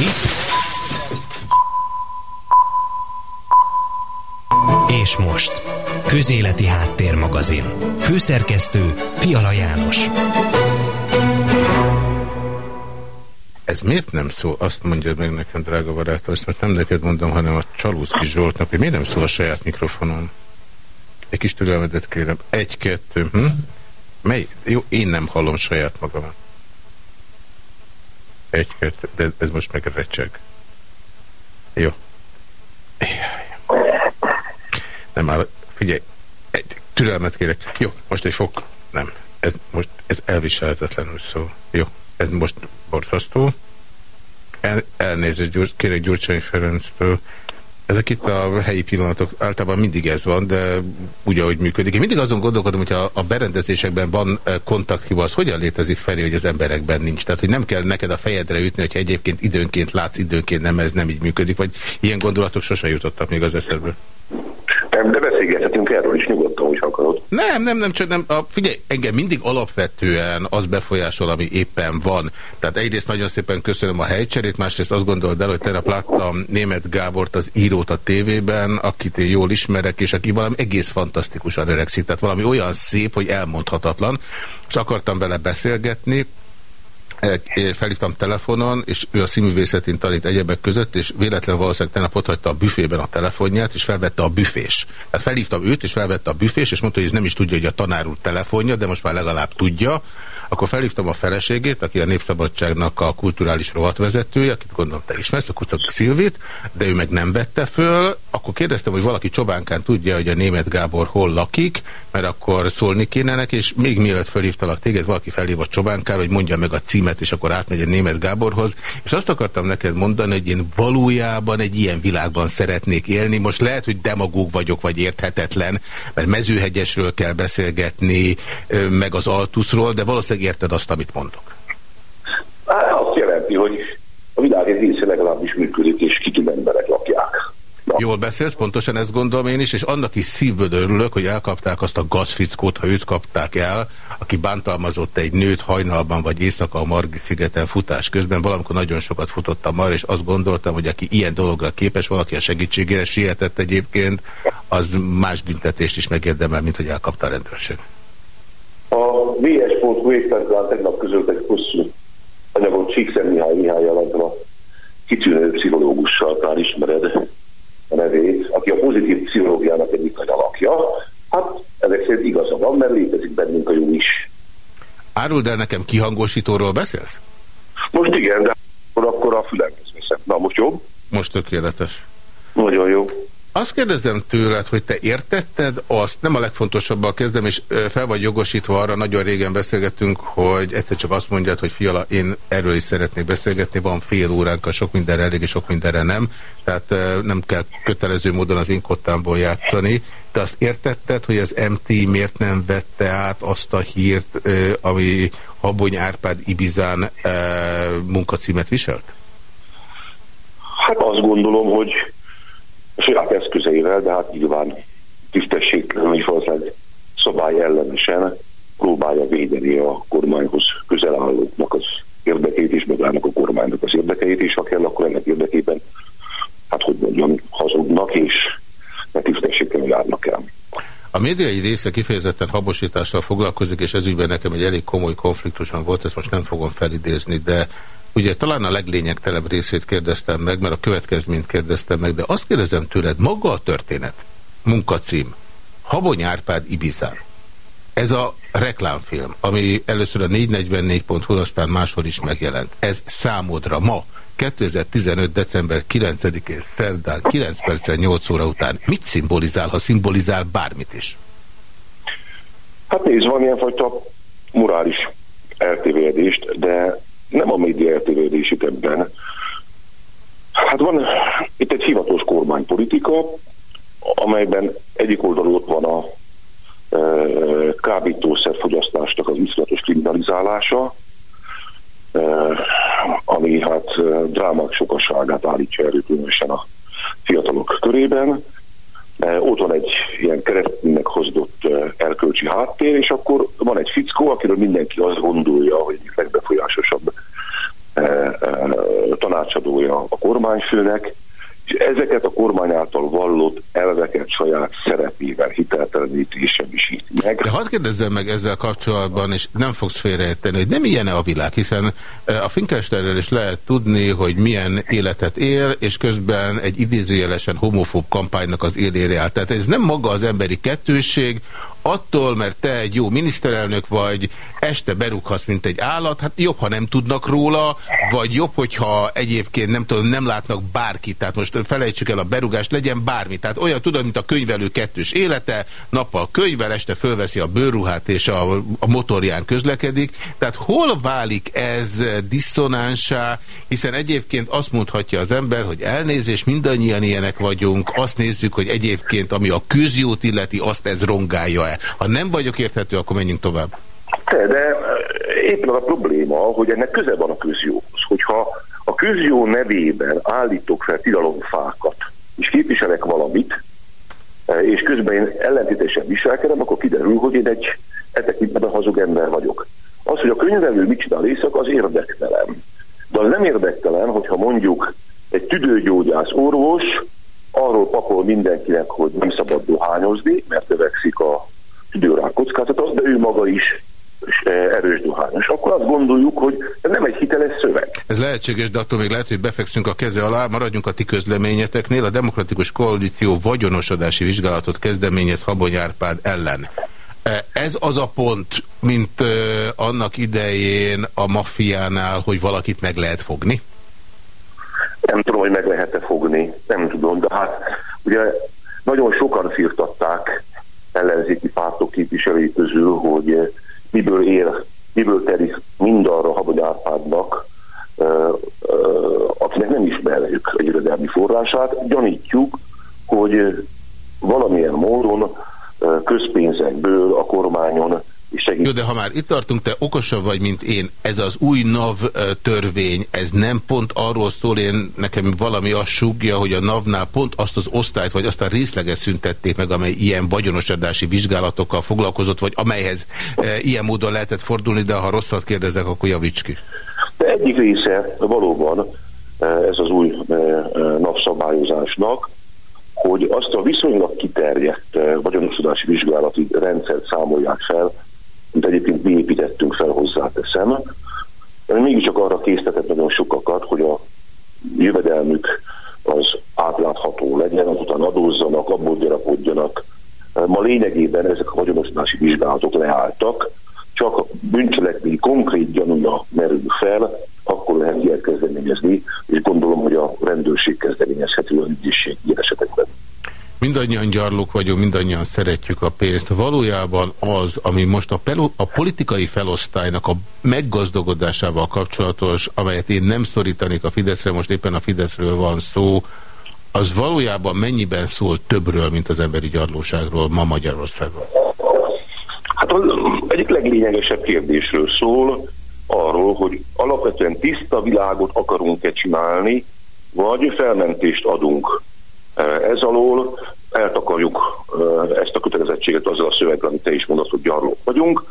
Itt. És most. Közéleti Háttérmagazin. Főszerkesztő Fiala János. Ez miért nem szól? Azt mondja meg nekem, drága barátom, ezt most nem neked mondom, hanem a Csalúszki Zsoltnak, hogy miért nem szól a saját mikrofonom? Egy kis türelmedet kérem. Egy, kettő, hm? Mely? Jó, én nem hallom saját magamat. Egy, kettő, de ez most meg recseg. Jó. Nem áll, figyelj, egy türelmet kérek. Jó, most egy fok, nem. Ez most, ez elviselhetetlenül szó. Jó, ez most borzasztó. El, elnézést, gyur, kérek Gyurcsány Ferenctől. Ezek itt a helyi pillanatok, általában mindig ez van, de úgy, ahogy működik. Én mindig azon gondolkodom, hogy a, berendezésekben van eh, kontakthiba, az hogyan létezik felé, hogy az emberekben nincs. Tehát, hogy nem kell neked a fejedre ütni, hogy egyébként időnként látsz, időnként nem, ez nem így működik, vagy ilyen gondolatok sose jutottak még az eszedbe. Nem, de beszélgethetünk erről is nyugodtan, hogy akarod. Nem, nem, nem, csak nem. A, figyelj, engem mindig alapvetően az befolyásol, ami éppen van. Tehát egyrészt nagyon szépen köszönöm a helycserét, másrészt azt gondold el, hogy tegnap láttam német Gábort, az írót a tévében, akit én jól ismerek, és aki valami egész fantasztikusan öregszik. Tehát valami olyan szép, hogy elmondhatatlan. És akartam vele beszélgetni, felhívtam telefonon, és ő a színművészetén tanít egyebek között, és véletlenül valószínűleg tegnap ott hagyta a büfében a telefonját, és felvette a büfés. Tehát felhívtam őt, és felvette a büfés, és mondta, hogy ez nem is tudja, hogy a tanár úr telefonja, de most már legalább tudja. Akkor felhívtam a feleségét, aki a Népszabadságnak a kulturális rovatvezetője, akit gondolom te ismersz, a Kucak Szilvit, de ő meg nem vette föl. Akkor kérdeztem, hogy valaki Csobánkán tudja, hogy a német Gábor hol lakik, mert akkor szólni kéne neki, és még mielőtt felhívtalak téged, valaki felhív a Csobánkára, hogy mondja meg a címet, és akkor átmegy a német Gáborhoz. És azt akartam neked mondani, hogy én valójában egy ilyen világban szeretnék élni. Most lehet, hogy demagóg vagyok, vagy érthetetlen, mert mezőhegyesről kell beszélgetni, meg az Altuszról, de valószínűleg érted azt, amit mondok. Hát azt jelenti, hogy a világ egy része legalábbis működik, és kitűnő emberek lakják. Na. Jól beszélsz, pontosan ezt gondolom én is, és annak is szívből örülök, hogy elkapták azt a gazfickót, ha őt kapták el, aki bántalmazott egy nőt hajnalban vagy éjszaka a Margi szigeten futás közben. Valamikor nagyon sokat futottam már, és azt gondoltam, hogy aki ilyen dologra képes, valaki a segítségére sietett egyébként, az más büntetést is megérdemel, mint hogy elkapta a rendőrség. A vs.hu éppen tegnap között egy hosszú anyagot Csíkszer Mihály Mihály a kitűnő pszichológussal, talán ismered a nevét, aki a pozitív pszichológiának egyik nagy alakja. Hát ezek szerint igaza van, mert létezik bennünk a jó is. Áruld el nekem kihangosítóról beszélsz? Most igen, de akkor, akkor a fülemhez veszem. Na, most jobb? Most tökéletes. Nagyon jó. Azt kérdezem tőled, hogy te értetted azt, nem a legfontosabbal kezdem, és fel vagy jogosítva arra, nagyon régen beszélgettünk, hogy egyszer csak azt mondjad, hogy fiala, én erről is szeretnék beszélgetni, van fél óránk, a sok mindenre elég, és sok mindenre nem, tehát nem kell kötelező módon az inkottámból játszani. Te azt értetted, hogy az MT miért nem vette át azt a hírt, ami Habony Árpád Ibizán munkacímet viselt? Hát azt gondolom, hogy saját eszközeivel, de hát nyilván tisztességtelen és valószínűleg szabály ellenesen próbálja védeni a kormányhoz közel állóknak az érdekét is, meg a kormánynak az érdekeit is, ha kell, akkor ennek érdekében, hát hogy mondjam, hazudnak és ne tisztességtelen járnak el. A médiai része kifejezetten habosítással foglalkozik, és ezügyben nekem egy elég komoly konfliktuson volt, ezt most nem fogom felidézni, de Ugye talán a leglényegtelebb részét kérdeztem meg, mert a következményt kérdeztem meg, de azt kérdezem tőled, maga a történet, munkacím, Habony Árpád Ibizán. Ez a reklámfilm, ami először a 444.hu, aztán máshol is megjelent. Ez számodra ma, 2015. december 9-én szerdán, 9 percen 8 óra után mit szimbolizál, ha szimbolizál bármit is? Hát nézd, van ilyenfajta morális eltévedést, de nem a média eltérődés itt ebben. Hát van itt egy hivatalos kormánypolitika, amelyben egyik oldalon ott van a e, kábítószerfogyasztásnak az iszlatos kriminalizálása, e, ami hát e, drámák sokaságát állítja elő különösen a fiatalok körében. Ott van egy ilyen kereszténynek hozdott erkölcsi háttér, és akkor van egy fickó, akiről mindenki azt gondolja, hogy legbefolyásosabb tanácsadója a kormányfőnek, és ezeket a kormány által vallott elveket saját szerepével is semmisíti meg. De hadd kérdezzem meg ezzel kapcsolatban, és nem fogsz félreérteni, hogy nem ilyen -e a világ, hiszen a Finkesterről is lehet tudni, hogy milyen életet él, és közben egy idézőjelesen homofób kampánynak az élére áll. Tehát ez nem maga az emberi kettősség, attól, mert te egy jó miniszterelnök vagy, este berúghatsz, mint egy állat, hát jobb, ha nem tudnak róla, vagy jobb, hogyha egyébként nem tudom, nem látnak bárkit, tehát most felejtsük el a berúgást, legyen bármi. Tehát olyan tudod, mint a könyvelő kettős élete, nappal könyvel, este fölveszi a bőrruhát és a, a motorján közlekedik. Tehát hol válik ez diszonánsá, hiszen egyébként azt mondhatja az ember, hogy elnézés, mindannyian ilyenek vagyunk, azt nézzük, hogy egyébként ami a közjót illeti, azt ez Ha nem vagyok érthető, akkor menjünk tovább. De, de éppen a probléma, hogy ennek köze van a közjóhoz. Hogyha a közjó nevében állítok fel tilalomfákat, és képviselek valamit, és közben én ellentétesen viselkedem, akkor kiderül, hogy én egy e tekintetben hazug ember vagyok. Az, hogy a könyvelő mit csinál éjszaka, az érdektelen. De az nem érdektelen, hogyha mondjuk egy tüdőgyógyász orvos arról papol mindenkinek, hogy nem szabad dohányozni, mert övegszik a tüdőrák kockázatot, de ő maga is erős dohányos. Akkor azt gondoljuk, hogy ez nem egy hiteles szöveg. Ez lehetséges, de attól még lehet, hogy befekszünk a keze alá, maradjunk a ti közleményeteknél. A Demokratikus Koalíció vagyonosodási vizsgálatot kezdeményez Habony Árpád ellen. Ez az a pont, mint annak idején a maffiánál, hogy valakit meg lehet fogni? Nem tudom, hogy meg lehet-e fogni, nem tudom, de hát ugye nagyon sokan firtatták ellenzéki pártok képviselői közül, hogy miből él, miből terik mindarra Habony Árpádnak, akinek nem ismerjük egy jövedelmi forrását, gyanítjuk, hogy valamilyen módon közpénzekből a kormányon Jó, de ha már itt tartunk, te okosabb vagy, mint én. Ez az új NAV törvény, ez nem pont arról szól, én nekem valami azt sugja, hogy a NAV-nál pont azt az osztályt, vagy azt a részleget szüntették meg, amely ilyen vagyonosadási vizsgálatokkal foglalkozott, vagy amelyhez e, ilyen módon lehetett fordulni, de ha rosszat kérdezek, akkor javíts ki. De egyik része valóban ez az új NAV szabályozásnak, hogy azt a viszonylag kiterjedt vagyonosodási vizsgálati rendszert számolják fel, mint egyébként mi építettünk fel hozzáteszem, mégiscsak arra késztetett nagyon sokakat, hogy a jövedelmük az átlátható legyen, azután adózzanak, abból gyarapodjanak. Ma lényegében ezek a vagyonosztási vizsgálatok leálltak, csak a bűncselekmény konkrét gyanúja merül fel, akkor lehet ilyet kezdeményezni, és gondolom, hogy a rendőrség kezdeményezhető a ügyészség ilyen esetekben. Mindannyian gyarlók vagyunk, mindannyian szeretjük a pénzt. Valójában az, ami most a, a politikai felosztálynak a meggazdagodásával kapcsolatos, amelyet én nem szorítanék a Fideszre, most éppen a Fideszről van szó, az valójában mennyiben szól többről, mint az emberi gyarlóságról ma Magyarországon? Hát az egyik leglényegesebb kérdésről szól, arról, hogy alapvetően tiszta világot akarunk-e csinálni, vagy felmentést adunk ez alól eltakarjuk ezt a kötelezettséget azzal a szöveggel, amit te is mondasz, hogy gyarlók vagyunk,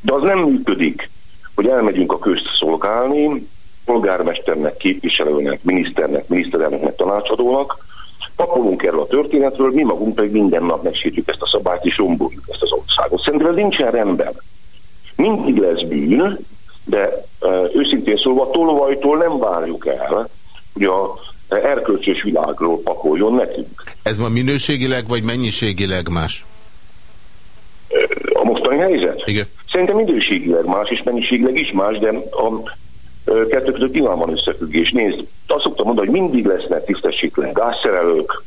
de az nem működik, hogy elmegyünk a közt szolgálni, polgármesternek, képviselőnek, miniszternek, miniszterelnöknek, tanácsadónak, papolunk erről a történetről, mi magunk pedig minden nap megsértjük ezt a szabályt, és romboljuk ezt az országot. Szerintem ez nincsen rendben. Mindig lesz bűn, de uh, őszintén szólva tolvajtól nem várjuk el, hogy a erkölcsös világról pakoljon nekünk. Ez ma minőségileg vagy mennyiségileg más? A mostani helyzet? Igen. Szerintem minőségileg más, és mennyiségileg is más, de a kettő között nyilván van összefüggés. Nézd, azt szoktam mondani, hogy mindig lesznek tisztességtelen gázszerelők,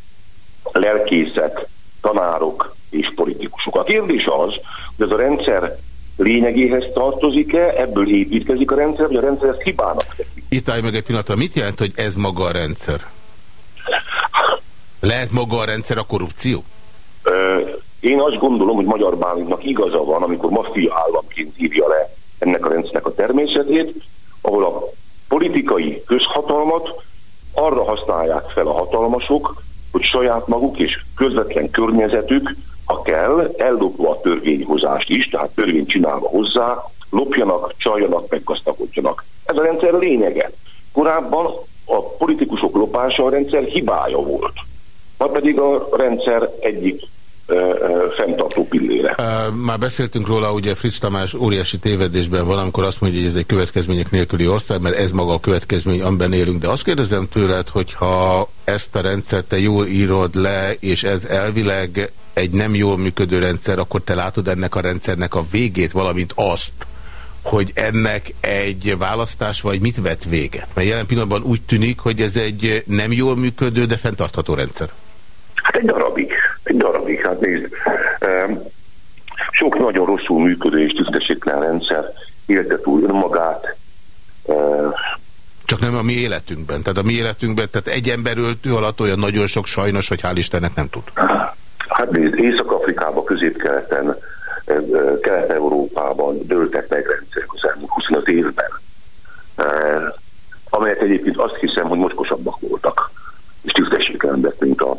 lelkészek, tanárok és politikusok. A kérdés az, hogy ez a rendszer lényegéhez tartozik-e, ebből építkezik a rendszer, vagy a rendszer ezt hibának Itt állj meg egy pillanatra, mit jelent, hogy ez maga a rendszer? Lehet maga a rendszer a korrupció? Én azt gondolom, hogy Magyar Bálintnak igaza van, amikor maffia államként írja le ennek a rendszernek a természetét, ahol a politikai közhatalmat arra használják fel a hatalmasok, hogy saját maguk és közvetlen környezetük ha kell, ellopva a törvényhozást is, tehát törvényt csinálva hozzá, lopjanak, csaljanak, meggazdagodjanak. Ez a rendszer lényege. Korábban a politikusok lopása a rendszer hibája volt. Vagy pedig a rendszer egyik fenntartó pillére. Már beszéltünk róla, ugye Fritz Tamás óriási tévedésben van, amikor azt mondja, hogy ez egy következmények nélküli ország, mert ez maga a következmény, amiben élünk. De azt kérdezem tőled, hogyha ezt a rendszert te jól írod le, és ez elvileg egy nem jól működő rendszer, akkor te látod ennek a rendszernek a végét, valamint azt, hogy ennek egy választás vagy mit vet véget? Mert jelen pillanatban úgy tűnik, hogy ez egy nem jól működő, de fenntartható rendszer. Hát egy darabig, egy darabig, hát nézd. Sok nagyon rosszul működő és tisztességtelen rendszer élte túl önmagát. Csak nem a mi életünkben. Tehát a mi életünkben, tehát egy emberöltő alatt olyan nagyon sok sajnos, vagy hál' Istennek nem tud. Hát nézd, Észak-Afrikában, Közép-Keleten, Kelet-Európában dőltek meg rendszerek az elmúlt 25 évben, amelyek egyébként azt hiszem, hogy mocskosabbak voltak, és tisztességtelenebbek, mint a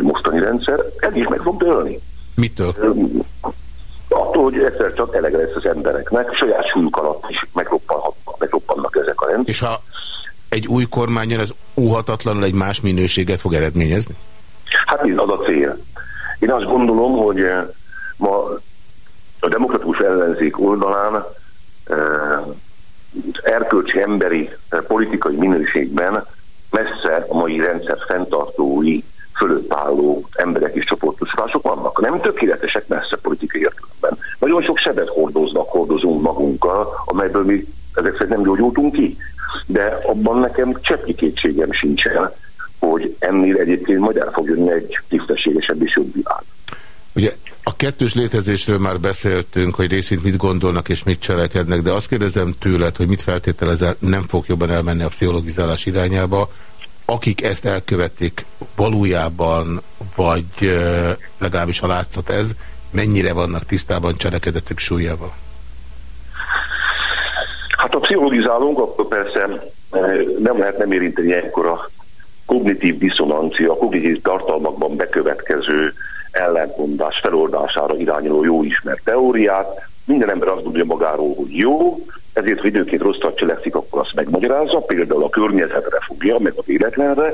mostani rendszer. Ez is meg fog dőlni. Mitől? Attól, hogy egyszer csak elege lesz az embereknek, saját súlyuk alatt is megroppannak, ezek a rendszerek. És ha egy új kormányon az óhatatlanul egy más minőséget fog eredményezni? Hát ez az a cél. Én azt gondolom, hogy ma a demokratikus ellenzék oldalán erkölcsi emberi politikai minőségben messze a mai rendszer fenntartói fölött álló emberek és csoportosulások vannak. Nem tökéletesek messze politikai értelemben. Nagyon sok sebet hordoznak, hordozunk magunkkal, amelyből mi ezek szerint nem gyógyultunk ki. De abban nekem cseppli kétségem sincsen, hogy ennél egyébként majd el fog jönni egy tisztességesebb és jobb világ. Ugye a kettős létezésről már beszéltünk, hogy részint mit gondolnak és mit cselekednek, de azt kérdezem tőled, hogy mit feltételezel, nem fog jobban elmenni a pszichologizálás irányába. Akik ezt elkövetik valójában, vagy legalábbis a látszat ez, mennyire vannak tisztában cselekedetük súlyával? Hát a pszichologizálunk, akkor persze nem lehet nem érinteni ilyenkor a kognitív diszonancia, a kognitív tartalmakban bekövetkező ellentmondás feloldására irányuló jó ismert teóriát. Minden ember azt gondolja magáról, hogy jó, ezért, ha időként rosszat cselekszik, akkor azt megmagyarázza, például a környezetre fogja, meg az életlenre.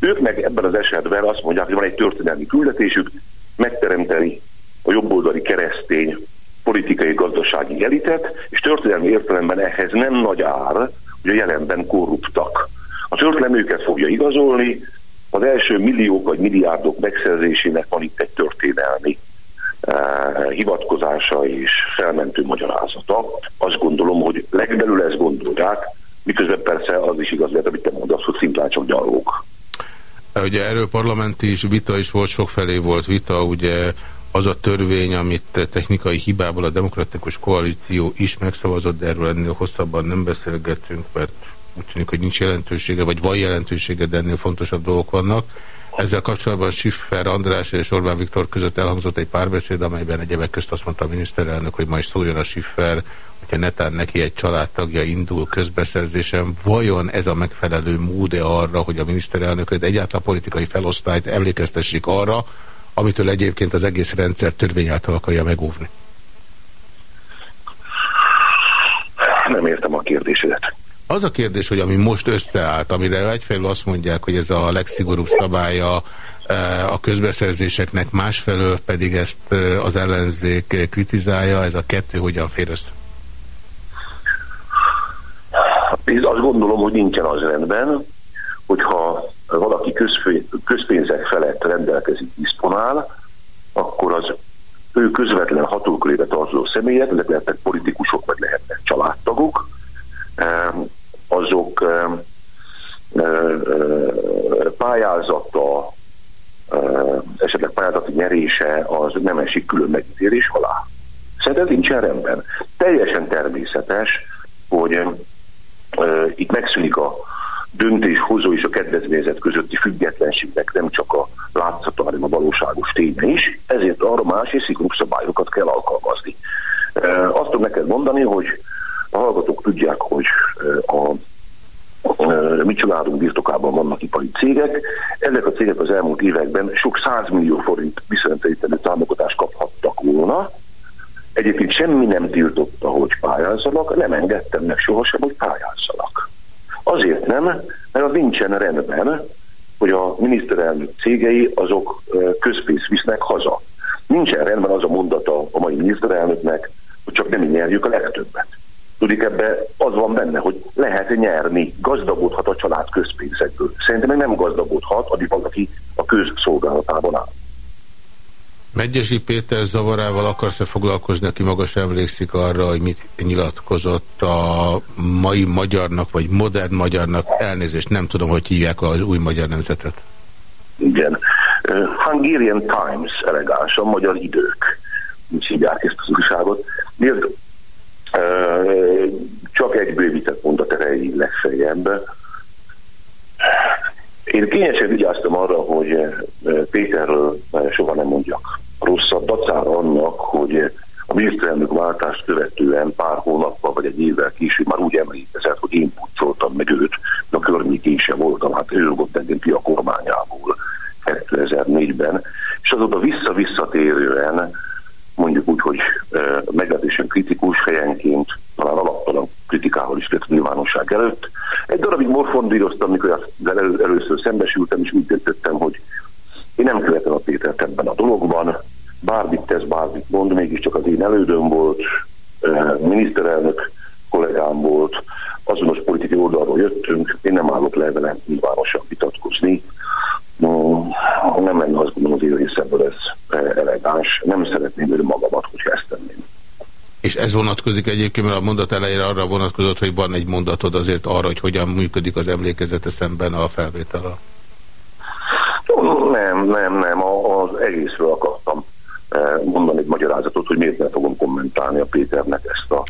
Ők meg ebben az esetben azt mondják, hogy van egy történelmi küldetésük, megteremteni a jobboldali keresztény politikai gazdasági elitet, és történelmi értelemben ehhez nem nagy ár, hogy a jelenben korruptak. A történelem őket fogja igazolni, az első milliók vagy milliárdok megszerzésének van itt egy történelmi uh, hivatkozása és felmentő magyarázata. Azt gondolom, hogy legbelül ezt gondolják, miközben persze az is igaz lehet, amit te mondasz, hogy szimplán csak gyalók. Ugye erről parlamenti is vita is volt, sokfelé volt vita, ugye az a törvény, amit technikai hibából a demokratikus koalíció is megszavazott, de erről ennél hosszabban nem beszélgetünk, mert úgy tűnik, hogy nincs jelentősége, vagy van jelentősége, de ennél fontosabb dolgok vannak. Ezzel kapcsolatban Siffer András és Orbán Viktor között elhangzott egy párbeszéd, amelyben egyebek közt azt mondta a miniszterelnök, hogy majd szóljon a Siffer, hogyha netán neki egy családtagja indul közbeszerzésen, vajon ez a megfelelő móde arra, hogy a miniszterelnököt egyáltalán politikai felosztályt emlékeztessék arra, amitől egyébként az egész rendszer törvény által akarja megóvni? Nem értem a kérdésedet. Az a kérdés, hogy ami most összeállt, amire egyfelől azt mondják, hogy ez a legszigorúbb szabálya e, a közbeszerzéseknek, másfelől pedig ezt e, az ellenzék kritizálja, ez a kettő hogyan fér össze? Én azt gondolom, hogy nincsen az rendben, hogyha valaki közpénzek felett rendelkezik, diszponál, akkor az ő közvetlen hatókörébe tartozó személyek, lehetnek politikusok, vagy lehetnek családtagok, azok pályázata, esetleg pályázati nyerése az nem esik külön megítélés alá. Szerintem nincsen rendben. Teljesen természetes, hogy itt megszűnik a döntéshozó és a kedvezményezet közötti függetlenségnek nem csak a látszata, hanem a valóságos ténye is, ezért arra más és szigorúbb szabályokat kell alkalmazni. Azt tudom neked mondani, hogy a hallgatók tudják, hogy a mi családunk birtokában vannak ipari cégek. Ezek a cégek az elmúlt években sok százmillió forint viszonyítenő támogatást kaphattak volna. Egyébként semmi nem tiltotta, hogy pályázzanak, nem engedtem meg sohasem, hogy pályázzanak. Azért nem, mert az nincsen rendben, hogy a miniszterelnök cégei azok közpénzt visznek haza. Nincsen rendben az a mondata a mai miniszterelnöknek, hogy csak nem nyerjük a legtöbbet. Tudik, ebbe az van benne, hogy lehet nyerni, gazdagodhat a család közpénzekből. Szerintem meg nem gazdagodhat, addig valaki a közszolgálatában áll. Megyesi Péter zavarával akarsz-e foglalkozni, aki maga sem emlékszik arra, hogy mit nyilatkozott a mai magyarnak, vagy modern magyarnak, elnézést, nem tudom, hogy hívják az új magyar nemzetet. Igen. Uh, Hungarian Times elegánsan, magyar idők, úgy hívják ezt az újságot. Bővített mondat erejéig legfeljebb. Én kényesen vigyáztam arra, hogy Péterről soha nem mondjak rosszabb dacára annak, hogy a miniszterelnök váltást követően pár hónappal vagy egy évvel később már úgy emlékezett, hogy én pucoltam meg őt, a környékén sem voltam, hát ő rúgott engem ki a kormányából 2004-ben, és azóta vissza-visszatérően mondjuk úgy, hogy meglehetősen kritikus helyenként, talán alaptalan kritikával is lett nyilvánosság előtt. Egy darabig morfondíroztam, mikor elő, először szembesültem, és úgy döntöttem, hogy én nem követem a Pétert ebben a dologban, bármit tesz, bármit mond, mégiscsak az én elődöm volt, miniszterelnök kollégám volt, azonos politikai oldalról jöttünk, én nem állok le vele nyilvánosan vitatkozni. Nem lenne azt gondolom az én részemből ez elegáns. Nem szeretném ő magamat, hogyha ezt tenném. És ez vonatkozik egyébként, mert a mondat elejére arra vonatkozott, hogy van egy mondatod azért arra, hogy hogyan működik az emlékezete szemben a felvétel. Nem, nem, nem. Az egészről akartam eh, mondani egy magyarázatot, hogy miért nem fogom kommentálni a Péternek ezt a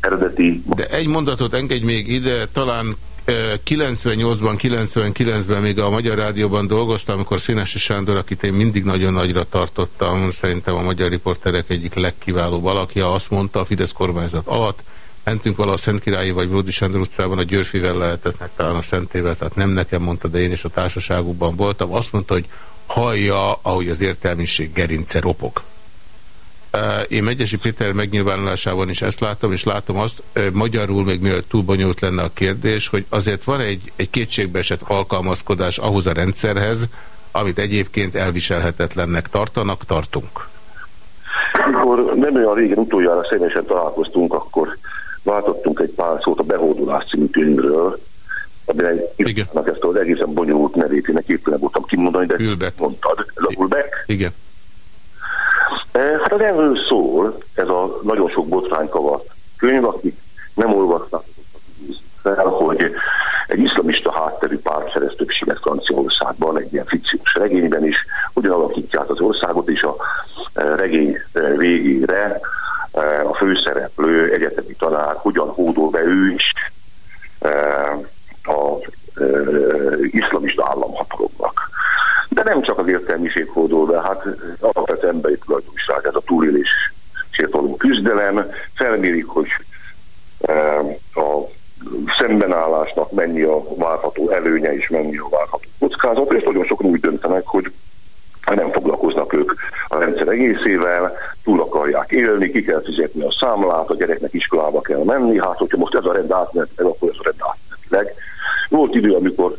eredeti... De egy mondatot engedj még ide, talán 98-ban, eh, 99-ben még a Magyar Rádióban dolgoztam, amikor Színesi Sándor, akit én mindig nagyon nagyra tartottam, szerintem a magyar riporterek egyik legkiválóbb alakja, azt mondta a Fidesz kormányzat alatt, mentünk vala a Szentkirályi vagy Bródi Sándor utcában, a Györfivel lehetett meg talán a Szentével, tehát nem nekem mondta, de én is a társaságukban voltam. Azt mondta, hogy hallja, ahogy az értelmiség gerince ropog. Én Megyesi Péter megnyilvánulásában is ezt látom, és látom azt, magyarul még mielőtt túl bonyolult lenne a kérdés, hogy azért van egy, egy kétségbeesett alkalmazkodás ahhoz a rendszerhez, amit egyébként elviselhetetlennek tartanak, tartunk. Amikor nem olyan régen utoljára személyesen találkoztunk, akkor váltottunk egy pár szót a Behódulás című könyvről, írnak ezt az egészen bonyolult nevét, én képtelen voltam kimondani, de Ülbek. mondtad. Ez a? Igen. E, hát az erről szól, ez a nagyon sok botránykavart könyv, akik nem olvasták fel, hogy egy iszlamista hátterű párt szerez többséget Franciaországban, egy ilyen fikciós regényben is, hogyan alakítják az országot, és a e, regény e, végére a főszereplő egyetemi tanár hogyan hódol be ő is a iszlamista államhatalomnak. De nem csak az értelmiség hódol be, hát alapvető emberi tulajdonság, ez a túlélésért való küzdelem, felmérik, hogy a szembenállásnak mennyi a várható előnye és mennyi a várható kockázat, és nagyon sokan úgy döntenek, hogy nem foglalkoznak ők a rendszer egészével, túl akarják élni, ki kell fizetni a számlát, a gyereknek iskolába kell menni, hát hogyha most ez a rend átmenetileg, akkor ez a rend átmenetileg. Volt idő, amikor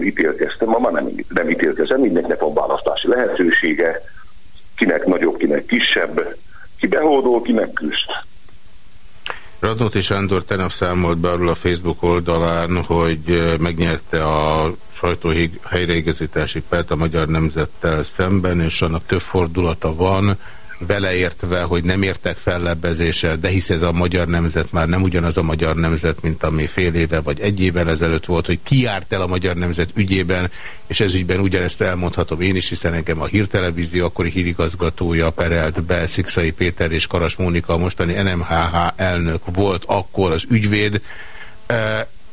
ilyenkor ítélkeztem, ma már nem, nem ítélkezem, mindenkinek van választási lehetősége, kinek nagyobb, kinek kisebb, ki behódol, ki megküzd. Radnóti Sándor tegnap számolt be arról a Facebook oldalán, hogy megnyerte a sajtó helyreigazítási pert a Magyar Nemzettel szemben, és annak több fordulata van, beleértve, hogy nem értek fellebbezéssel, de hisz ez a magyar nemzet már nem ugyanaz a magyar nemzet, mint ami fél éve vagy egy évvel ezelőtt volt, hogy ki járt el a magyar nemzet ügyében, és ez ügyben ugyanezt elmondhatom én is, hiszen engem a hírtelevízió akkori hírigazgatója perelt be, Szikszai Péter és Karas Mónika, a mostani NMHH elnök volt akkor az ügyvéd,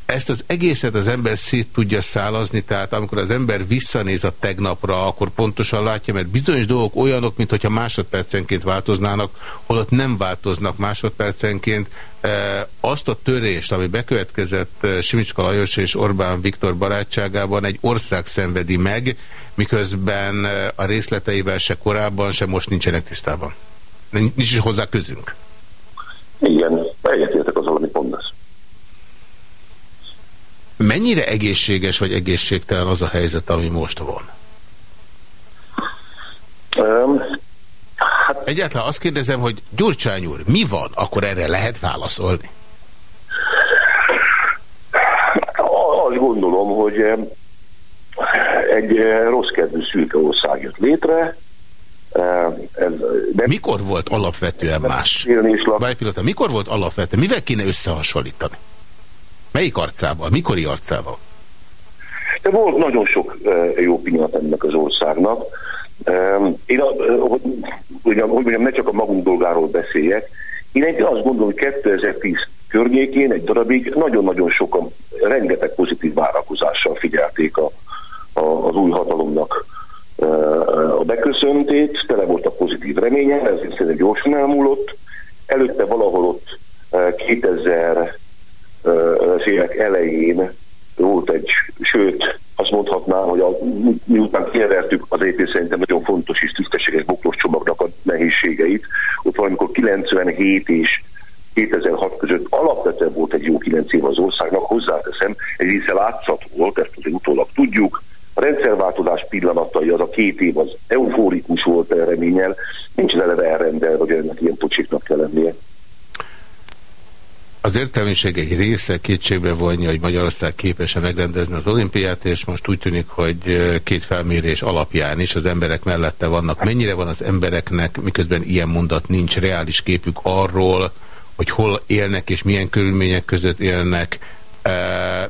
ezt az egészet az ember szét tudja szálazni, tehát amikor az ember visszanéz a tegnapra, akkor pontosan látja, mert bizonyos dolgok olyanok, mintha másodpercenként változnának, holott nem változnak másodpercenként. E, azt a törést, ami bekövetkezett e, Simicska Lajos és Orbán Viktor barátságában egy ország szenvedi meg, miközben e, a részleteivel se korábban, se most nincsenek tisztában. Nincs is hozzá közünk. Igen, egyetértek azzal, amit mondasz. Mennyire egészséges vagy egészségtelen az a helyzet, ami most van? Um, hát... Egyáltalán azt kérdezem, hogy Gyurcsány úr, mi van? Akkor erre lehet válaszolni? Azt gondolom, hogy egy rossz kedvű szürke ország jött létre, ez, de mikor volt alapvetően más? Várj pillanat, mikor volt alapvetően? Mivel kéne összehasonlítani? Melyik arcával? Mikori arcával? De volt nagyon sok jó pillanat ennek az országnak. Én, hogy, hogy mondjam, ne csak a magunk dolgáról beszéljek, én egy azt gondolom, hogy 2010 környékén egy darabig nagyon-nagyon sokan rengeteg pozitív várakozással figyelték a, a, az új hatalomnak a beköszöntét, tele volt a pozitív reménye, ez szerintem gyorsan elmúlott. Előtte valahol ott 2000 az évek elején volt egy, sőt, azt mondhatnám, hogy a, miután kivertük az EP szerintem nagyon fontos és tisztességes boklós csomagnak a nehézségeit, ott valamikor 97 és 2006 között alapvetően volt egy jó 9 év az országnak, hozzáteszem, egy része látszat volt, ezt azért utólag tudjuk, a rendszerváltozás pillanatai, az a két év az eufórikus volt reményel, nincs eleve elrendelve, hogy ennek ilyen pocsiknak kell lennie. Az értelmiség egy része kétségbe vonja, hogy Magyarország képes-e megrendezni az olimpiát, és most úgy tűnik, hogy két felmérés alapján is az emberek mellette vannak. Mennyire van az embereknek, miközben ilyen mondat nincs, reális képük arról, hogy hol élnek és milyen körülmények között élnek,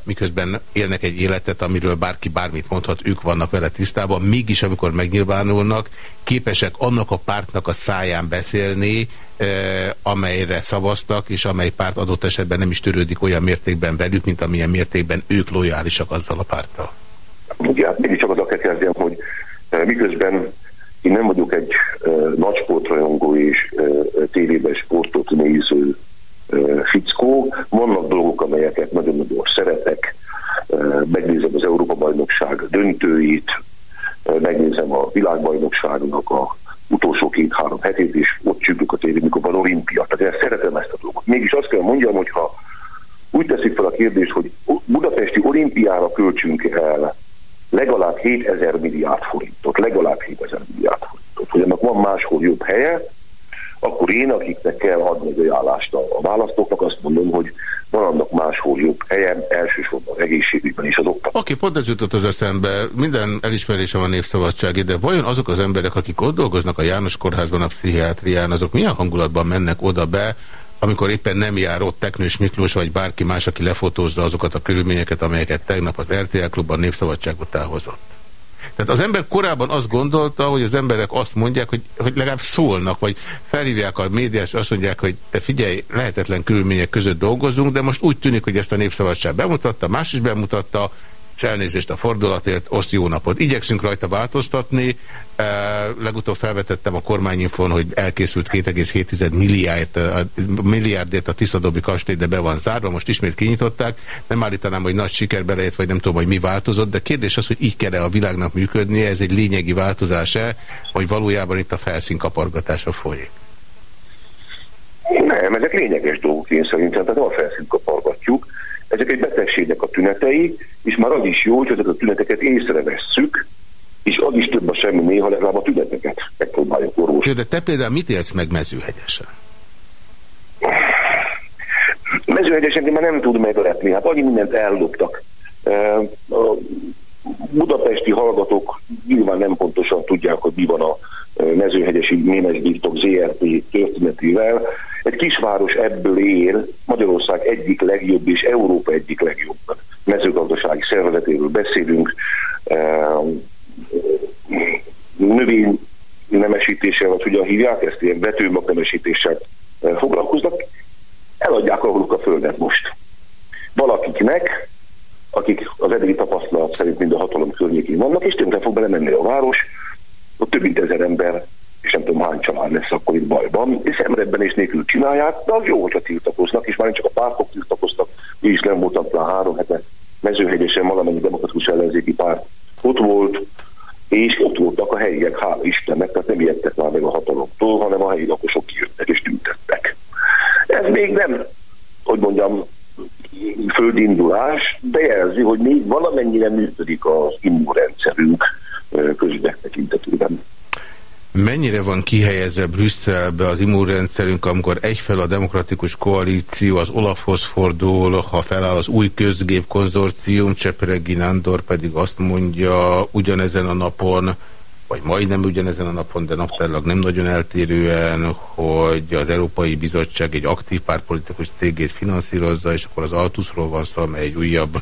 miközben élnek egy életet, amiről bárki bármit mondhat, ők vannak vele tisztában, mégis amikor megnyilvánulnak, képesek annak a pártnak a száján beszélni, amelyre szavaztak, és amely párt adott esetben nem is törődik olyan mértékben velük, mint amilyen mértékben ők lojálisak azzal a párttal. Igen, hát mindig csak azzal kell kezdjem, hogy miközben én nem vagyok egy nagy sportrajongó és tévében sportot néző fickó. Vannak dolgok, amelyeket nagyon-nagyon szeretek. Megnézem az Európa-bajnokság döntőit, megnézem a világbajnokságnak a utolsó két-három hetét, és ott csüggük a tévé, mikor van olimpia. Tehát én szeretem ezt a dolgot. Mégis azt kell mondjam, hogy ha úgy teszik fel a kérdést, hogy budapesti olimpiára költsünk el legalább 7000 milliárd forintot, legalább 7000 milliárd forintot, hogy annak van máshol jobb helye, akkor én, akiknek kell adni egy ajánlást a választóknak, azt mondom, hogy van annak máshol jobb helyen, elsősorban egészségügyben is az oktatás. Oké, pont ez jutott az eszembe. Minden elismerésem a népszabadság, de vajon azok az emberek, akik ott dolgoznak a János Kórházban, a pszichiátrián, azok milyen hangulatban mennek oda be, amikor éppen nem jár ott Teknős Miklós, vagy bárki más, aki lefotózza azokat a körülményeket, amelyeket tegnap az RTL klubban népszabadságot elhozott? Tehát az ember korábban azt gondolta, hogy az emberek azt mondják, hogy, hogy legalább szólnak, vagy felhívják a médiát, és azt mondják, hogy te figyelj, lehetetlen körülmények között dolgozunk, de most úgy tűnik, hogy ezt a népszabadság bemutatta, más is bemutatta, és elnézést a fordulatért, oszt jó napot. Igyekszünk rajta változtatni. Legutóbb felvetettem a kormányinfon, hogy elkészült 2,7 milliárd, milliárdért a Tiszadobi kastély, de be van zárva, most ismét kinyitották. Nem állítanám, hogy nagy siker belejött, vagy nem tudom, hogy mi változott, de kérdés az, hogy így kell-e a világnak működnie, ez egy lényegi változás-e, vagy valójában itt a felszín kapargatása folyik? Nem, ezek lényeges dolgok én szerintem, tehát a felszín kapargatjuk ezek egy betegségnek a tünetei, és már az is jó, hogy ezeket a tüneteket észrevesszük, és az is több a semmi néha, legalább a tüneteket megpróbáljuk orvosolni. De te például mit élsz meg mezőhegyesen? Mezőhegyesen már nem tud meglepni, hát annyi mindent elloptak. A budapesti hallgatók nyilván nem pontosan tudják, hogy mi van a mezőhegyesi Némes Birtok ZRT történetével. Egy kisváros ebből él, Magyarország egyik legjobb és Európa egyik legjobb mezőgazdasági szervezetéről beszélünk. Növény nemesítéssel, vagy hogyan hívják ezt, ilyen vetőmag nemesítéssel foglalkoznak, eladják aluluk a földet most. Valakiknek, akik az eddigi tapasztalat szerint mind a hatalom környékén vannak, és tényleg fog belemenni a város, ott több mint ezer ember, és nem tudom hány család lesz akkor itt bajban, és szemredben és nélkül csinálják, de az jó, hogyha tiltakoznak, és már nem csak a pártok tiltakoztak, mi is nem voltam talán három hete mezőhegyesen valamennyi demokratikus ellenzéki párt ott volt, és ott voltak a helyiek, hála Istennek, tehát nem ijedtek már meg a hatalomtól. hanem a helyi lakosok kijöttek és tüntettek. Ez még nem, hogy mondjam, földindulás, de jelzi, hogy még valamennyire működik az immunrendszerünk közügyek tekintetében. Mennyire van kihelyezve Brüsszelbe az immunrendszerünk, amikor egyfel a demokratikus koalíció az Olafhoz fordul, ha feláll az új közgép konzorcium, Cseperegi Nándor pedig azt mondja ugyanezen a napon, vagy majdnem ugyanezen a napon, de naptárlag nem nagyon eltérően, hogy az Európai Bizottság egy aktív pártpolitikus cégét finanszírozza, és akkor az Altuszról van szó, amely egy újabb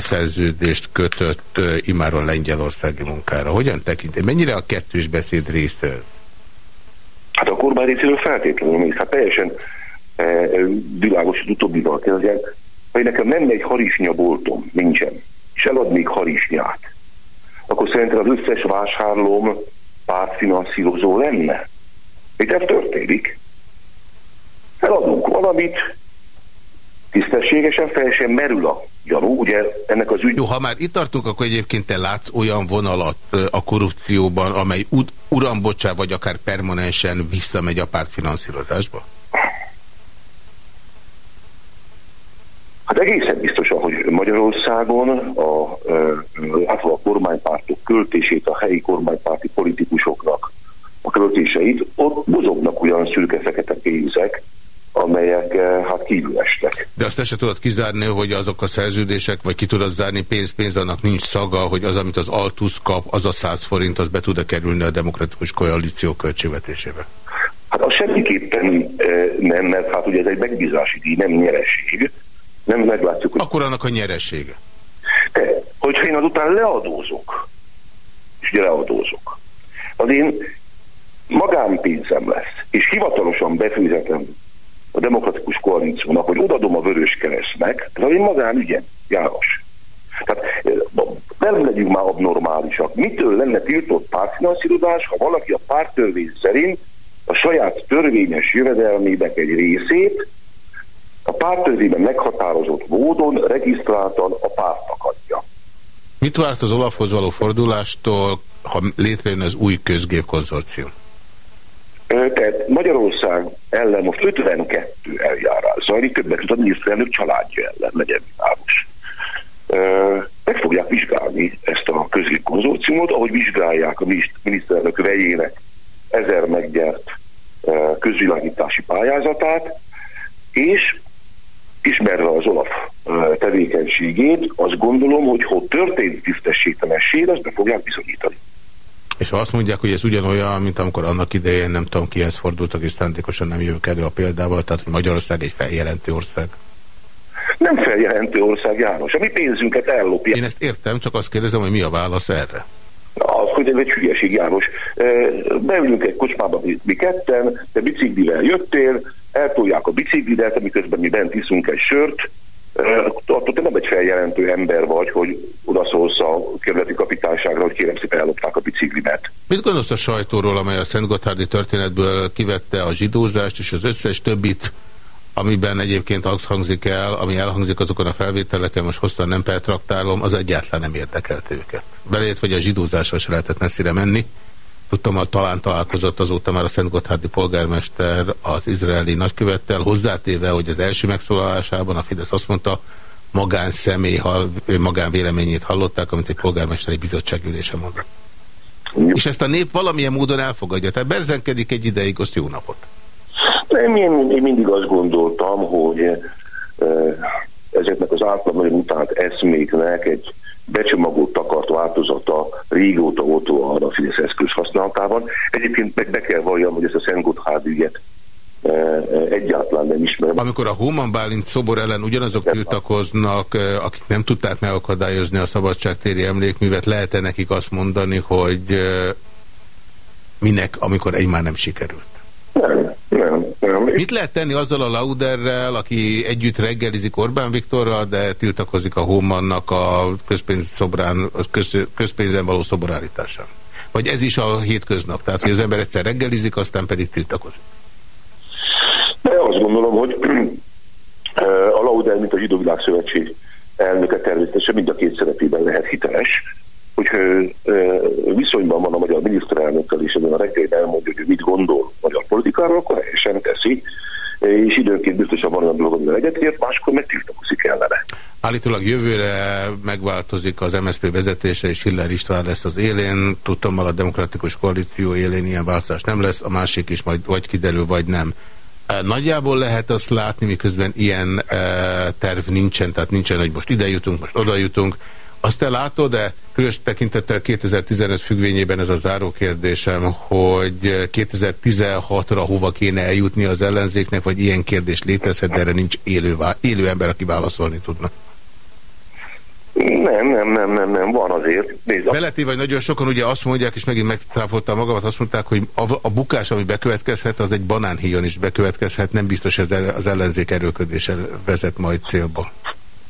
szerződést kötött imáron lengyelországi munkára. Hogyan tekint? Mennyire a kettős beszéd része ez? Hát a kormány részéről feltétlenül még. Hát teljesen e, világos, hogy utóbbival kezdjen, hogy nekem nem egy harisnya boltom, nincsen, és eladnék harisnyát, akkor szerintem az összes vásárlóm pártfinanszírozó lenne. Itt ez történik. Eladunk valamit, tisztességesen fel sem merül a gyanú, ugye ennek az ügy... Jó, ha már itt tartunk, akkor egyébként te látsz olyan vonalat a korrupcióban, amely urambocsá vagy akár permanensen visszamegy a pártfinanszírozásba? Hát egészen biztosan, hogy Magyarországon a, látva a kormánypártok költését, a helyi kormánypárti politikusoknak a költéseit, ott mozognak olyan szürke-fekete pénzek, amelyek hát kívül estek. De azt se tudod kizárni, hogy azok a szerződések, vagy ki tudod zárni pénz, pénz, annak nincs szaga, hogy az, amit az Altusz kap, az a 100 forint, az be tud-e kerülni a demokratikus koalíció költségvetésébe? Hát az semmiképpen nem, mert hát ugye ez egy megbízási díj, nem nyereség, nem meglátjuk, hogy... Akkor annak a nyeressége. De, hogyha én azután leadózok, és ugye leadózok, az én magánpénzem lesz, és hivatalosan befizetem a demokratikus koalíciónak, hogy odadom a vörös keresztnek, ez én magánügyem, János. Tehát nem legyünk már abnormálisak. Mitől lenne tiltott pártfinanszírozás, ha valaki a párttörvény szerint a saját törvényes jövedelmének egy részét a pártörvényben meghatározott módon regisztráltan a pártnak adja. Mit várt az Olafhoz való fordulástól, ha létrejön az új közgépkonzorcium? Tehát Magyarország ellen most 52 eljárás zajlik, többek között a miniszterelnök családja ellen, legyen világos. Meg fogják vizsgálni ezt a közgépkonzorciumot, ahogy vizsgálják a miniszterelnök vejének ezer meggyert közvilágítási pályázatát, és ismerve az Olaf tevékenységét, azt gondolom, hogy ha történt tisztességtelenség, azt be fogják bizonyítani. És ha azt mondják, hogy ez ugyanolyan, mint amikor annak idején nem tudom kihez fordultak, és szándékosan nem jövök elő a példával, tehát hogy Magyarország egy feljelentő ország. Nem feljelentő ország, János. A mi pénzünket ellopja. Én ezt értem, csak azt kérdezem, hogy mi a válasz erre. Az, hogy ez egy hülyeség, János. Beülünk egy kocsmába mi ketten, te biciklivel jöttél, eltolják a biciklidet, miközben mi bent iszunk egy sört, attól te nem egy feljelentő ember vagy, hogy odaszólsz a kerületi kapitányságra, hogy kérem szépen ellopták a biciklimet. Mit gondolsz a sajtóról, amely a Szent történetből kivette a zsidózást, és az összes többit, amiben egyébként az hangzik el, ami elhangzik azokon a felvételeken, most hosszan nem pertraktálom, az egyáltalán nem érdekelt őket. Belét, hogy a zsidózással se lehetett messzire menni, Tudtam, talán találkozott azóta már a Szent Gotthárdi polgármester az izraeli nagykövettel, hozzátéve, hogy az első megszólalásában a Fidesz azt mondta, magán személy, magán véleményét hallották, amit egy polgármesteri bizottságülése mondott. És ezt a nép valamilyen módon elfogadja. Tehát berzenkedik egy ideig, azt jó napot. Nem, én, én mindig azt gondoltam, hogy eh, ezeknek az általában nagyon utált eszméknek egy becsomagolt takart változata régóta ott van a Fidesz eszköz használatában. Egyébként meg be kell valljam, hogy ezt a Szent Gotthárd ügyet e, e, egyáltalán nem ismerem. Amikor a Hóman Bálint szobor ellen ugyanazok tiltakoznak, e, akik nem tudták megakadályozni a szabadságtéri emlékművet, lehet-e nekik azt mondani, hogy minek, amikor egy már nem sikerült? Nem, nem, nem. Mit lehet tenni azzal a Lauderrel, aki együtt reggelizik Orbán Viktorral, de tiltakozik a Homannak a közpénz szobrán, köz, közpénzen való szoborállításán? Vagy ez is a hétköznap? Tehát, hogy az ember egyszer reggelizik, aztán pedig tiltakozik? De azt gondolom, hogy a Lauder, mint a Zsidó Világszövetség elnöke természetesen mind a két szerepében lehet hiteles, hogy viszonyban van a magyar miniszterelnökkel, és ezen a reggel elmondja, hogy mit gondol magyar politikáról, akkor helyesen teszi, és időnként biztosan van olyan dolog, amivel egyetért, máskor meg tiltakozik ellene. Állítólag jövőre megváltozik az MSZP vezetése, és Hiller István lesz az élén. Tudtam, a demokratikus koalíció élén ilyen változás nem lesz, a másik is majd vagy kiderül, vagy nem. Nagyjából lehet azt látni, miközben ilyen terv nincsen, tehát nincsen, hogy most ide jutunk, most oda jutunk. Azt te látod, de különös tekintettel 2015 függvényében ez a záró kérdésem, hogy 2016-ra hova kéne eljutni az ellenzéknek, vagy ilyen kérdés létezhet, de erre nincs élő, élő ember, aki válaszolni tudna. Nem, nem, nem, nem, nem, van azért. Nézd, Beleti vagy nagyon sokan ugye azt mondják, és megint megtáfoltam magamat, azt mondták, hogy a, a bukás, ami bekövetkezhet, az egy banánhíjon is bekövetkezhet, nem biztos, hogy az ellenzék erőködése vezet majd célba.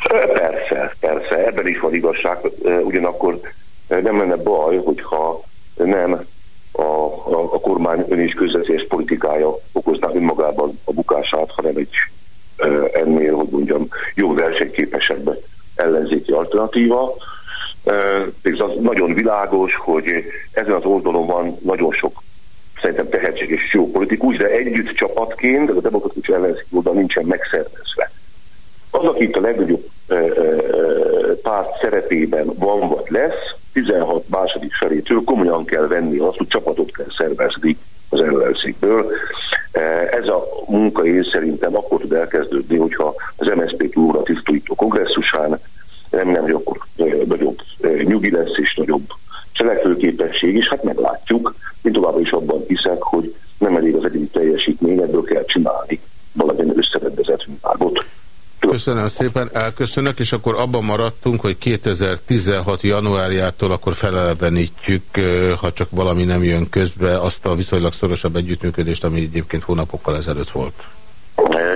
Persze, persze, ebben is van igazság, ugyanakkor nem lenne baj, hogyha nem a, a, a kormány ön és közvetés politikája okozná önmagában a bukását, hanem egy ennél, hogy mondjam, jobb versenyképesebb ellenzéki alternatíva. Ez az nagyon világos, hogy ezen az oldalon van nagyon sok szerintem tehetséges és jó politikus, de együtt csapatként ez a demokratikus ellenzéki oldal nincsen megszervezve. Aki itt a legnagyobb párt szerepében van vagy lesz, 16 második felétől komolyan kell venni azt, hogy csapatot kell szervezni az ellenzékből. Ez a munka én szerintem akkor tud elkezdődni, hogyha az MSZP túlra tisztító kongresszusán remélem, hogy akkor nagyobb nyugi lesz és nagyobb cselekvőképesség, és hát meglátjuk. Én továbbra is abban hiszek, hogy nem elég az egyéni teljesítmény, ebből kell csinálni valamilyen összerendezett világot. Köszönöm szépen, elköszönök, és akkor abban maradtunk, hogy 2016. januárjától akkor felelevenítjük, ha csak valami nem jön közbe, azt a viszonylag szorosabb együttműködést, ami egyébként hónapokkal ezelőtt volt.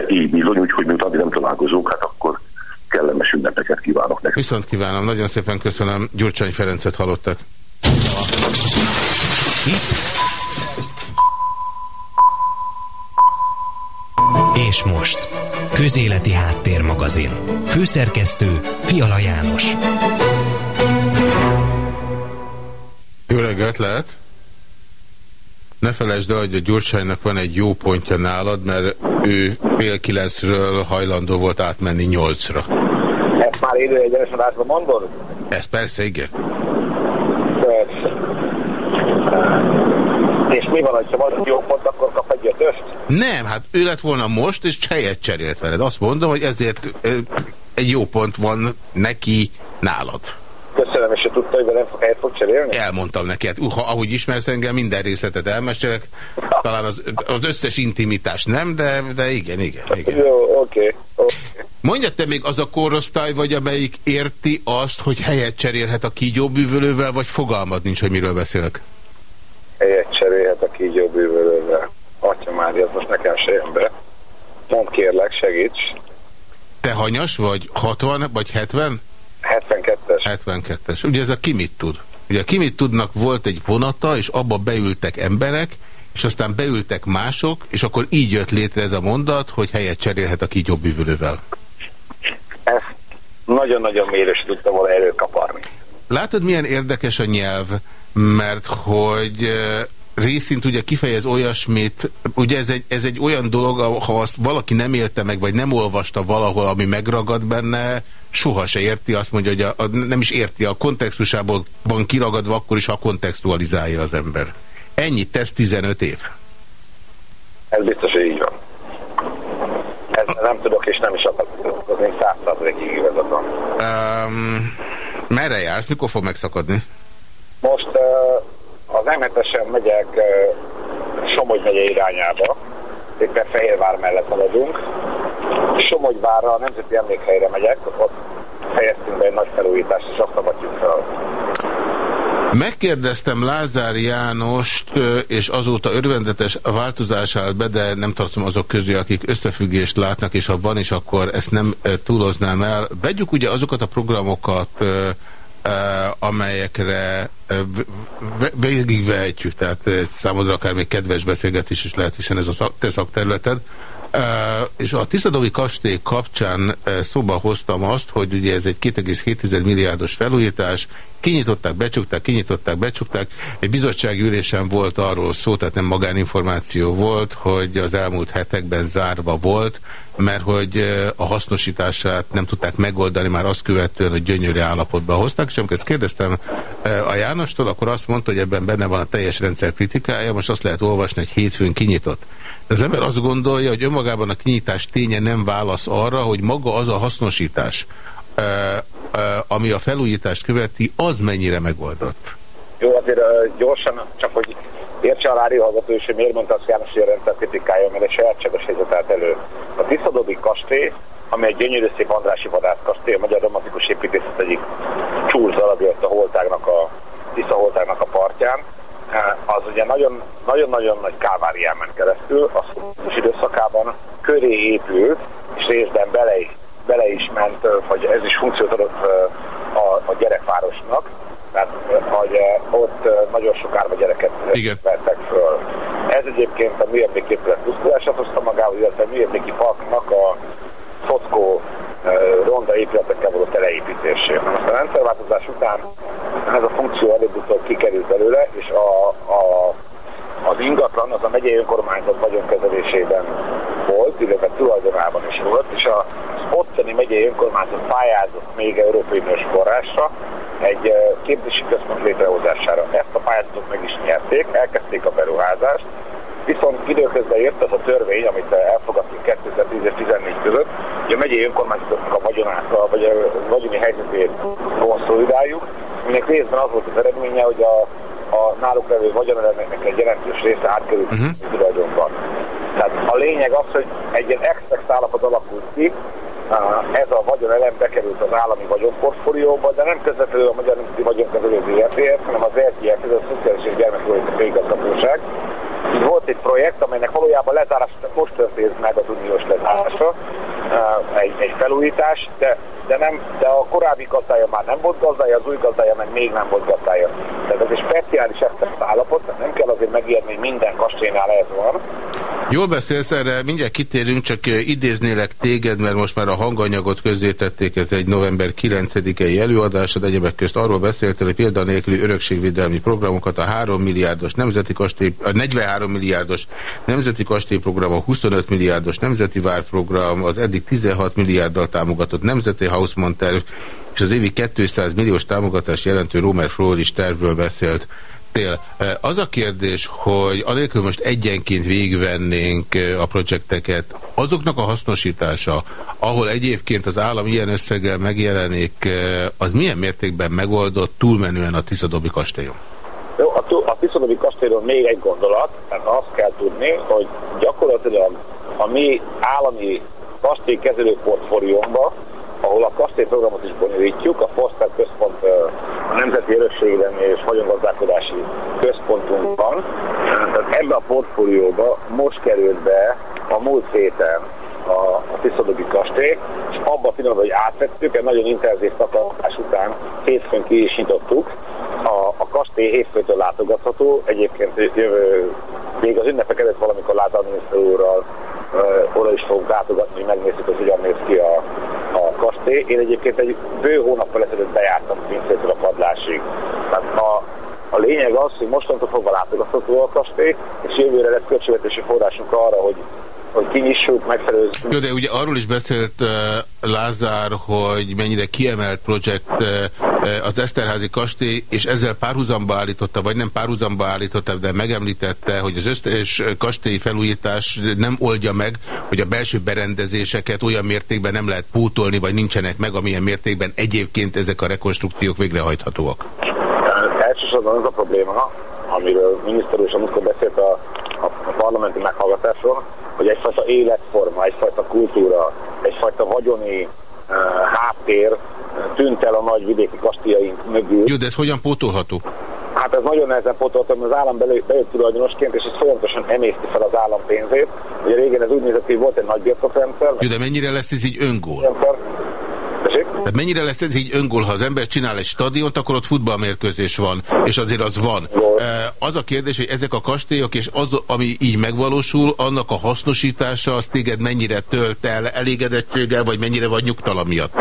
Így bizony, úgyhogy miután nem találkozunk, hát akkor kellemes ünnepeket kívánok nekik. Viszont kívánom, nagyon szépen köszönöm. Gyurcsány Ferencet hallottak. És most, Közéleti Háttérmagazin. Főszerkesztő Fiala János. Jó reggelt lehet! Ne felejtsd el, hogy a Gyurcsánynak van egy jó pontja nálad, mert ő fél kilencről hajlandó volt átmenni nyolcra. Ezt már élő egyenesen átva mondod? Ez persze, igen. Persze. És mi van, ha van jó pont, akkor Nem, hát ő lett volna most, és helyet cserélt veled. Azt mondom, hogy ezért egy jó pont van neki nálad. Köszönöm, és tudta, hogy velem helyet fog cserélni? Elmondtam neki, hát ha, ahogy ismersz engem, minden részletet elmesélek. Talán az, az összes intimitás nem, de, de igen, igen. igen. Jó, oké. Okay, okay. Mondja te még az a korosztály vagy, amelyik érti azt, hogy helyet cserélhet a kígyóbűvölővel, vagy fogalmad nincs, hogy miről beszélek? Helyet cserélhet a kígyóbűvölővel. Mária, az most nekem se jön be. Mondd kérlek, segíts. Te hanyas vagy? 60 vagy 70? 72-es. 72-es. Ugye ez a ki mit tud? Ugye a ki mit tudnak volt egy vonata, és abba beültek emberek, és aztán beültek mások, és akkor így jött létre ez a mondat, hogy helyet cserélhet a kígyóbűvölővel. Ezt nagyon-nagyon mélyre tudta volna előkaparni. Látod, milyen érdekes a nyelv, mert hogy részint ugye kifejez olyasmit, ugye ez egy, ez egy olyan dolog, ha azt valaki nem élte meg, vagy nem olvasta valahol, ami megragad benne, soha se érti, azt mondja, hogy a, a, nem is érti, a kontextusából van kiragadva, akkor is, ha kontextualizálja az ember. Ennyit tesz 15 év. Ez biztos, hogy így van. Ezzel nem tudok, és nem is akarok, még százszázalékig igazadom. Um, merre jársz? Mikor fog megszakadni? Most uh, megyek Somogy megye irányába, éppen Fehérvár mellett haladunk. Somogyvárra, a Nemzeti Emlékhelyre megyek, ott fejeztünk be egy nagy felújítást, és azt avatjuk fel. Megkérdeztem Lázár Jánost, és azóta örvendetes változás be, de nem tartom azok közé, akik összefüggést látnak, és ha van is, akkor ezt nem túloznám el. Vegyük ugye azokat a programokat, amelyekre végigvehetjük, tehát számodra akár még kedves beszélgetés is lehet, hiszen ez a szak, te szakterületed, És a Tiszadovi kastély kapcsán szóba hoztam azt, hogy ugye ez egy 2,7 milliárdos felújítás, kinyitották, becsukták, kinyitották, becsukták. Egy bizottsági ülésen volt arról szó, tehát nem magáninformáció volt, hogy az elmúlt hetekben zárva volt, mert hogy a hasznosítását nem tudták megoldani már azt követően, hogy gyönyörű állapotba hozták, és amikor ezt kérdeztem a Jánostól, akkor azt mondta, hogy ebben benne van a teljes rendszer kritikája, most azt lehet olvasni, hogy hétfőn kinyitott. De az ember azt gondolja, hogy önmagában a kinyitás ténye nem válasz arra, hogy maga az a hasznosítás, ami a felújítást követi, az mennyire megoldott? Jó, azért gyorsan, csak hogy értse a rádió hallgató is, hogy miért mondta azt János, hogy a rendszer kritikája, mert egy sajátságos helyzet állt elő. A Tiszadobi kastély, ami egy gyönyörű szép Andrási vadászkastély, a magyar romantikus építészet egyik csúcs darabja a holtágnak a, Tisza holtágnak a partján, az ugye nagyon-nagyon nagy kávárián ment keresztül, az időszakában köré épült, és részben bele, bele is ment, vagy ez is funkciót adott a, a gyerekvárosnak, mert hogy ott nagyon sok árva gyereket Igen. vettek föl. Ez egyébként a műemléképület pusztulását hozta magával, illetve a műemléki parknak a fockó ronda épületekkel való teleépítését. Most a rendszerváltozás után ez a funkció előbb-utóbb kikerült belőle, és a, a, az ingatlan az a megyei önkormányzat vagyonkezelésében illetve tulajdonában is volt, és az ottani megyei önkormányzat pályázott még Európai Nős forrásra, egy képzési központ létrehozására. Ezt a pályázatot meg is nyerték, elkezdték a beruházást, viszont időközben jött az a törvény, amit elfogadtunk 2010 és 2014 között, hogy a megyei önkormányzatoknak a vagyonát, vagy a vagyoni helyzetét konszolidáljuk, aminek részben az volt az eredménye, hogy a, a náluk levő vagyonelemeknek egy jelentős része átkerült uh-huh. tulajdonban. Tehát a lényeg az, hogy egy ilyen extra állapot alakult ki, ez a vagyonelem bekerült az állami vagyonportfólióba, de nem közvetlenül a Magyar Nemzeti Vagyonkezelő ZRT-hez, hanem az RTF, ez a Szociális és Gyermekjóléti Főigazgatóság. Így volt egy projekt, amelynek valójában lezárás, most történt meg az uniós lezárása, egy, egy felújítás, de, de, nem, de a korábbi gazdája már nem volt gazdája, az új gazdája meg még nem volt gazdája. Tehát ez egy speciális állapot, nem kell azért megijedni, hogy minden kastélynál ez van, Jól beszélsz erre, mindjárt kitérünk, csak idéznélek téged, mert most már a hanganyagot közzétették, ez egy november 9-i előadásod, egyebek közt arról beszéltél, hogy példanélküli örökségvédelmi programokat a 3 milliárdos nemzeti kastély, a 43 milliárdos nemzeti kastélyprogram, a 25 milliárdos nemzeti várprogram, az eddig 16 milliárddal támogatott nemzeti Hausmann terv, és az évi 200 milliós támogatást jelentő Romer Floris tervről beszélt beszél. Az a kérdés, hogy anélkül most egyenként végigvennénk a projekteket, azoknak a hasznosítása, ahol egyébként az állam ilyen összeggel megjelenik, az milyen mértékben megoldott túlmenően a Tiszadobi kastélyon? A, a Tiszadobi kastélyon még egy gondolat, tehát azt kell tudni, hogy gyakorlatilag a mi állami kastélykezelő portfóliómban ahol a kastélyprogramot is bonyolítjuk, a Foster Központ a Nemzeti Örökségvédelmi és Vagyongazdálkodási Központunkban. Tehát ebbe a portfólióba most került be a múlt héten a, a Tiszadogi kastély, és abba a pillanatban, hogy átvettük, egy nagyon intenzív takarítás után hétfőn ki is nyitottuk. A, a kastély hétfőtől látogatható, egyébként jövő, még az ünnepek előtt valamikor lát a miniszter úrral oda is fogunk látogatni, hogy megnézzük, hogy hogyan néz ki a, kastély. Én egyébként egy bő hónappal ezelőtt bejártam Pincétől a padlásig. Tehát a, a lényeg az, hogy mostantól fogva látogatható a kastély, és jövőre lesz költségvetési forrásunk arra, hogy hogy kinyissuk, megfelelőzzük. Jó, de ugye arról is beszélt uh, Lázár, hogy mennyire kiemelt projekt uh, az Eszterházi kastély, és ezzel párhuzamba állította, vagy nem párhuzamba állította, de megemlítette, hogy az összes kastély felújítás nem oldja meg, hogy a belső berendezéseket olyan mértékben nem lehet pótolni, vagy nincsenek meg, amilyen mértékben egyébként ezek a rekonstrukciók végrehajthatóak. Elsősorban az a probléma, amiről miniszter úr is beszélt a, a, a parlamenti meghallgatáson, hogy egyfajta életforma, egyfajta kultúra, egyfajta vagyoni uh, háttér tűnt el a nagy vidéki kastélyaink mögül. Jó, de ez hogyan pótolható? Hát ez nagyon nehezen pótolható, mert az állam bejött tulajdonosként, és ez folyamatosan emészti fel az állam pénzét. Ugye régen ez úgy nézett, hogy volt egy nagy birtokrendszer. Jó, de mennyire lesz ez így öngól? Tehát mennyire lesz ez így öngól, ha az ember csinál egy stadiont, akkor ott futballmérkőzés van, és azért az van. Az a kérdés, hogy ezek a kastélyok, és az, ami így megvalósul, annak a hasznosítása, az téged mennyire tölt el elégedettséggel, vagy mennyire vagy nyugtalan miatt?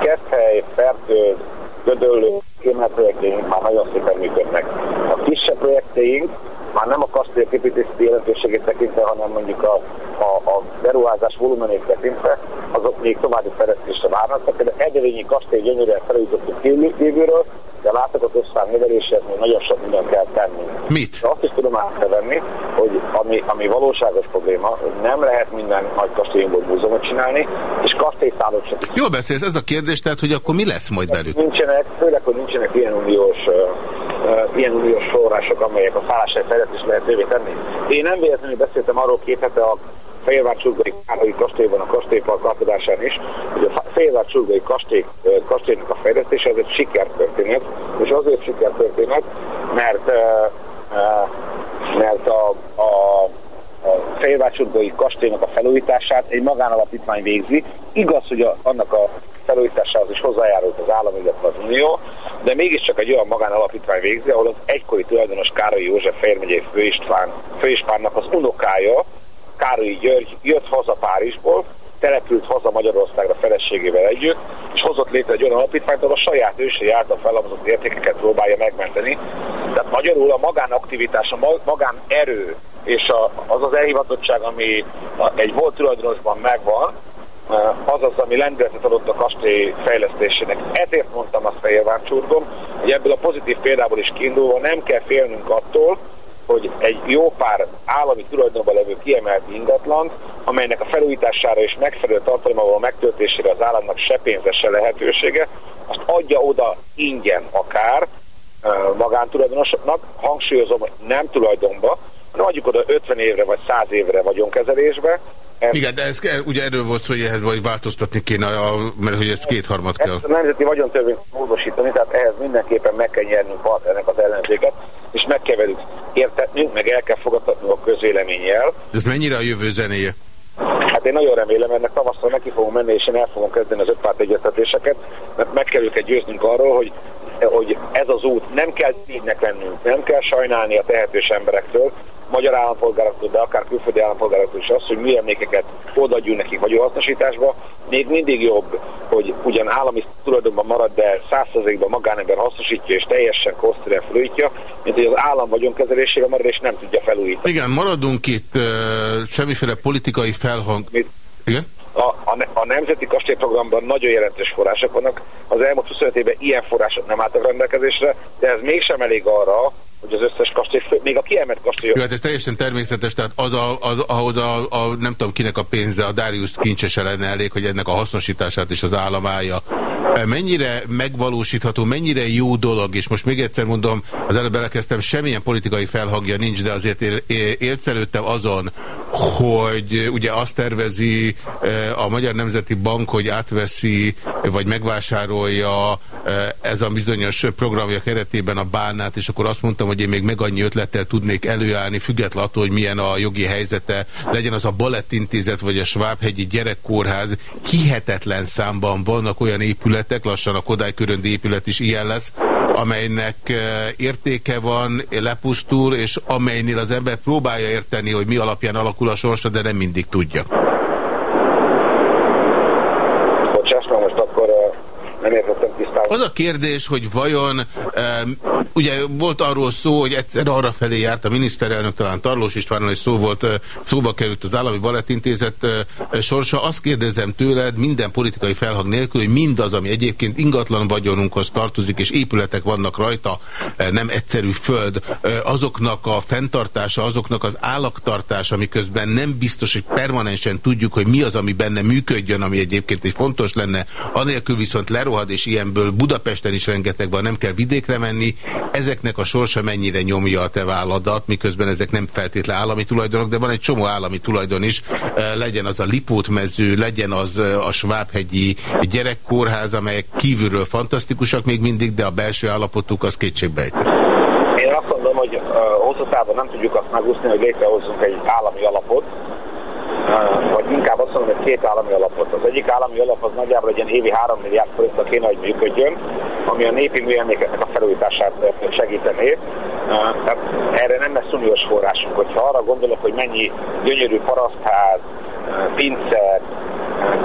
Keszhely, Fertőd, Gödöllő, kémelprojekteink már nagyon szépen működnek. A kisebb projekteink már nem a kastélyok építészeti jelentőségét tekintve, hanem mondjuk a, a, a beruházás volumenét tekintve, azok még további fejlesztésre várnak. Tehát Edelényi kastély gyönyörűen felújítottuk kívülről, de a látogatószám növeléshez még nagyon sok mindent kell tenni. Mit? De azt is tudom átvenni, hogy ami, ami valóságos probléma, hogy nem lehet minden nagy kastélyunkból múzeumot csinálni, és kastélyszállót sem. Jól beszélsz, ez a kérdés, tehát hogy akkor mi lesz majd velük? Nincsenek, főleg, hogy nincsenek ilyen uniós ilyen uniós források, amelyek a szálláshely fejlesztést lehetővé tenni. Én nem véletlenül beszéltem arról két hete a Fehérvár Csurgai Károly kastélyban, a kastélypark átadásán is, hogy a Fehérvár Csurgai kastély, kastélynak a fejlesztése ez egy sikertörténet, és azért sikertörténet, mert, mert a, a, a Fehérvár kastélynak a felújítását egy magánalapítvány végzi. Igaz, hogy a, annak a felújításához is hozzájárult az állam, illetve az Unió, de mégiscsak egy olyan magánalapítvány végzi, ahol az egykori tulajdonos Károly József Fejérmegyei Főistván, Főispánnak az unokája, Károly György jött haza Párizsból, települt haza Magyarországra feleségével együtt, és hozott létre egy olyan alapítványt, ahol a saját ősei által felapzott értékeket próbálja megmenteni. Tehát magyarul a magánaktivitás, a magánerő és az az elhivatottság, ami egy volt tulajdonosban megvan, az az, ami lendületet adott a kastély fejlesztésének. Ezért mondtam azt Fehérvárcsurgom, hogy ebből a pozitív példából is kiindulva nem kell félnünk attól, hogy egy jó pár állami tulajdonban levő kiemelt ingatlant, amelynek a felújítására és megfelelő tartalomával megtöltésére az államnak se pénze, se lehetősége, azt adja oda ingyen akár magántulajdonosoknak, hangsúlyozom, nem tulajdonba, hanem adjuk oda 50 évre vagy 100 évre vagyonkezelésbe, igen, de ez, ugye erről volt szó, hogy ehhez majd változtatni kéne, a, mert hogy ez kétharmad kell. Ezt a nemzeti vagyontörvényt módosítani, tehát ehhez mindenképpen meg kell nyernünk ennek az ellenzéket, és meg kell velük értetnünk, meg el kell fogadtatnunk a közvéleménnyel. De ez mennyire a jövő zenéje? Hát én nagyon remélem, ennek tavasszal neki fogom menni, és én el fogom kezdeni az ötpárt egyeztetéseket, mert meg kell őket győznünk arról, hogy hogy ez az út nem kell ténynek lennünk, nem kell sajnálni a tehetős emberektől, magyar állampolgároktól, de akár külföldi állampolgároktól is az, hogy műemlékeket odaadjunk nekik vagyonhasznosításba, még mindig jobb, hogy ugyan állami tulajdonban marad, de százszerzékben magánember hasznosítja és teljesen kosztúrán felújítja, mint hogy az állam vagyonkezelésére marad és nem tudja felújítani. Igen, maradunk itt uh, semmiféle politikai felhang... Mit? Igen? A, a, a Nemzeti Kastélyprogramban nagyon jelentős források vannak. Az elmúlt 25 évben ilyen források nem álltak rendelkezésre, de ez mégsem elég arra, hogy az összes kastély, még a kiemelt kastély... Jó, hát ez teljesen természetes, tehát az, a, az ahhoz a, a, nem tudom kinek a pénze, a Darius kincsese lenne elég, hogy ennek a hasznosítását is az állam állja. E, mennyire megvalósítható, mennyire jó dolog, és most még egyszer mondom, az előbb belekezdtem, semmilyen politikai felhangja nincs, de azért élsz előttem azon, hogy ugye azt tervezi a Magyar Nemzeti Bank, hogy átveszi, vagy megvásárolja ez a bizonyos programja keretében a bánát, és akkor azt mondtam, hogy én még meg annyi ötlettel tudnék előállni, függetlenül attól, hogy milyen a jogi helyzete, legyen az a Balettintézet vagy a Svábhegyi Gyerekkórház, hihetetlen számban vannak olyan épületek, lassan a Kodály köröndi épület is ilyen lesz, amelynek értéke van, lepusztul, és amelynél az ember próbálja érteni, hogy mi alapján alakul a sorsa, de nem mindig tudja. Bocsáss, most akkor nem értettem. Az a kérdés, hogy vajon, ugye volt arról szó, hogy egyszer arra felé járt a miniszterelnök, talán Tarlós Istvánon is szó volt, szóba került az Állami Balettintézet sorsa. Azt kérdezem tőled minden politikai felhang nélkül, hogy mindaz, ami egyébként ingatlan vagyonunkhoz tartozik, és épületek vannak rajta, nem egyszerű föld, azoknak a fenntartása, azoknak az állaktartása, miközben nem biztos, hogy permanensen tudjuk, hogy mi az, ami benne működjön, ami egyébként egy fontos lenne, anélkül viszont lerohad, és ilyenből Budapesten is rengeteg van, nem kell vidékre menni. Ezeknek a sorsa mennyire nyomja a te válladat, miközben ezek nem feltétlen állami tulajdonok, de van egy csomó állami tulajdon is. Legyen az a Lipótmező, legyen az a Svábhegyi gyerekkórház, amelyek kívülről fantasztikusak még mindig, de a belső állapotuk az kétségbejtő. Én azt mondom, hogy uh, hosszú távon nem tudjuk azt megúszni, hogy létrehozzunk egy állami alapot, vagy inkább azt mondom, hogy két állami alapot. Az egyik állami alap az nagyjából egy ilyen évi 3 milliárd forintra kéne, hogy működjön, ami a népi műemlékeknek a felújítását segítené. Tehát erre nem lesz uniós forrásunk. Hogyha arra gondolok, hogy mennyi gyönyörű parasztház, pincet,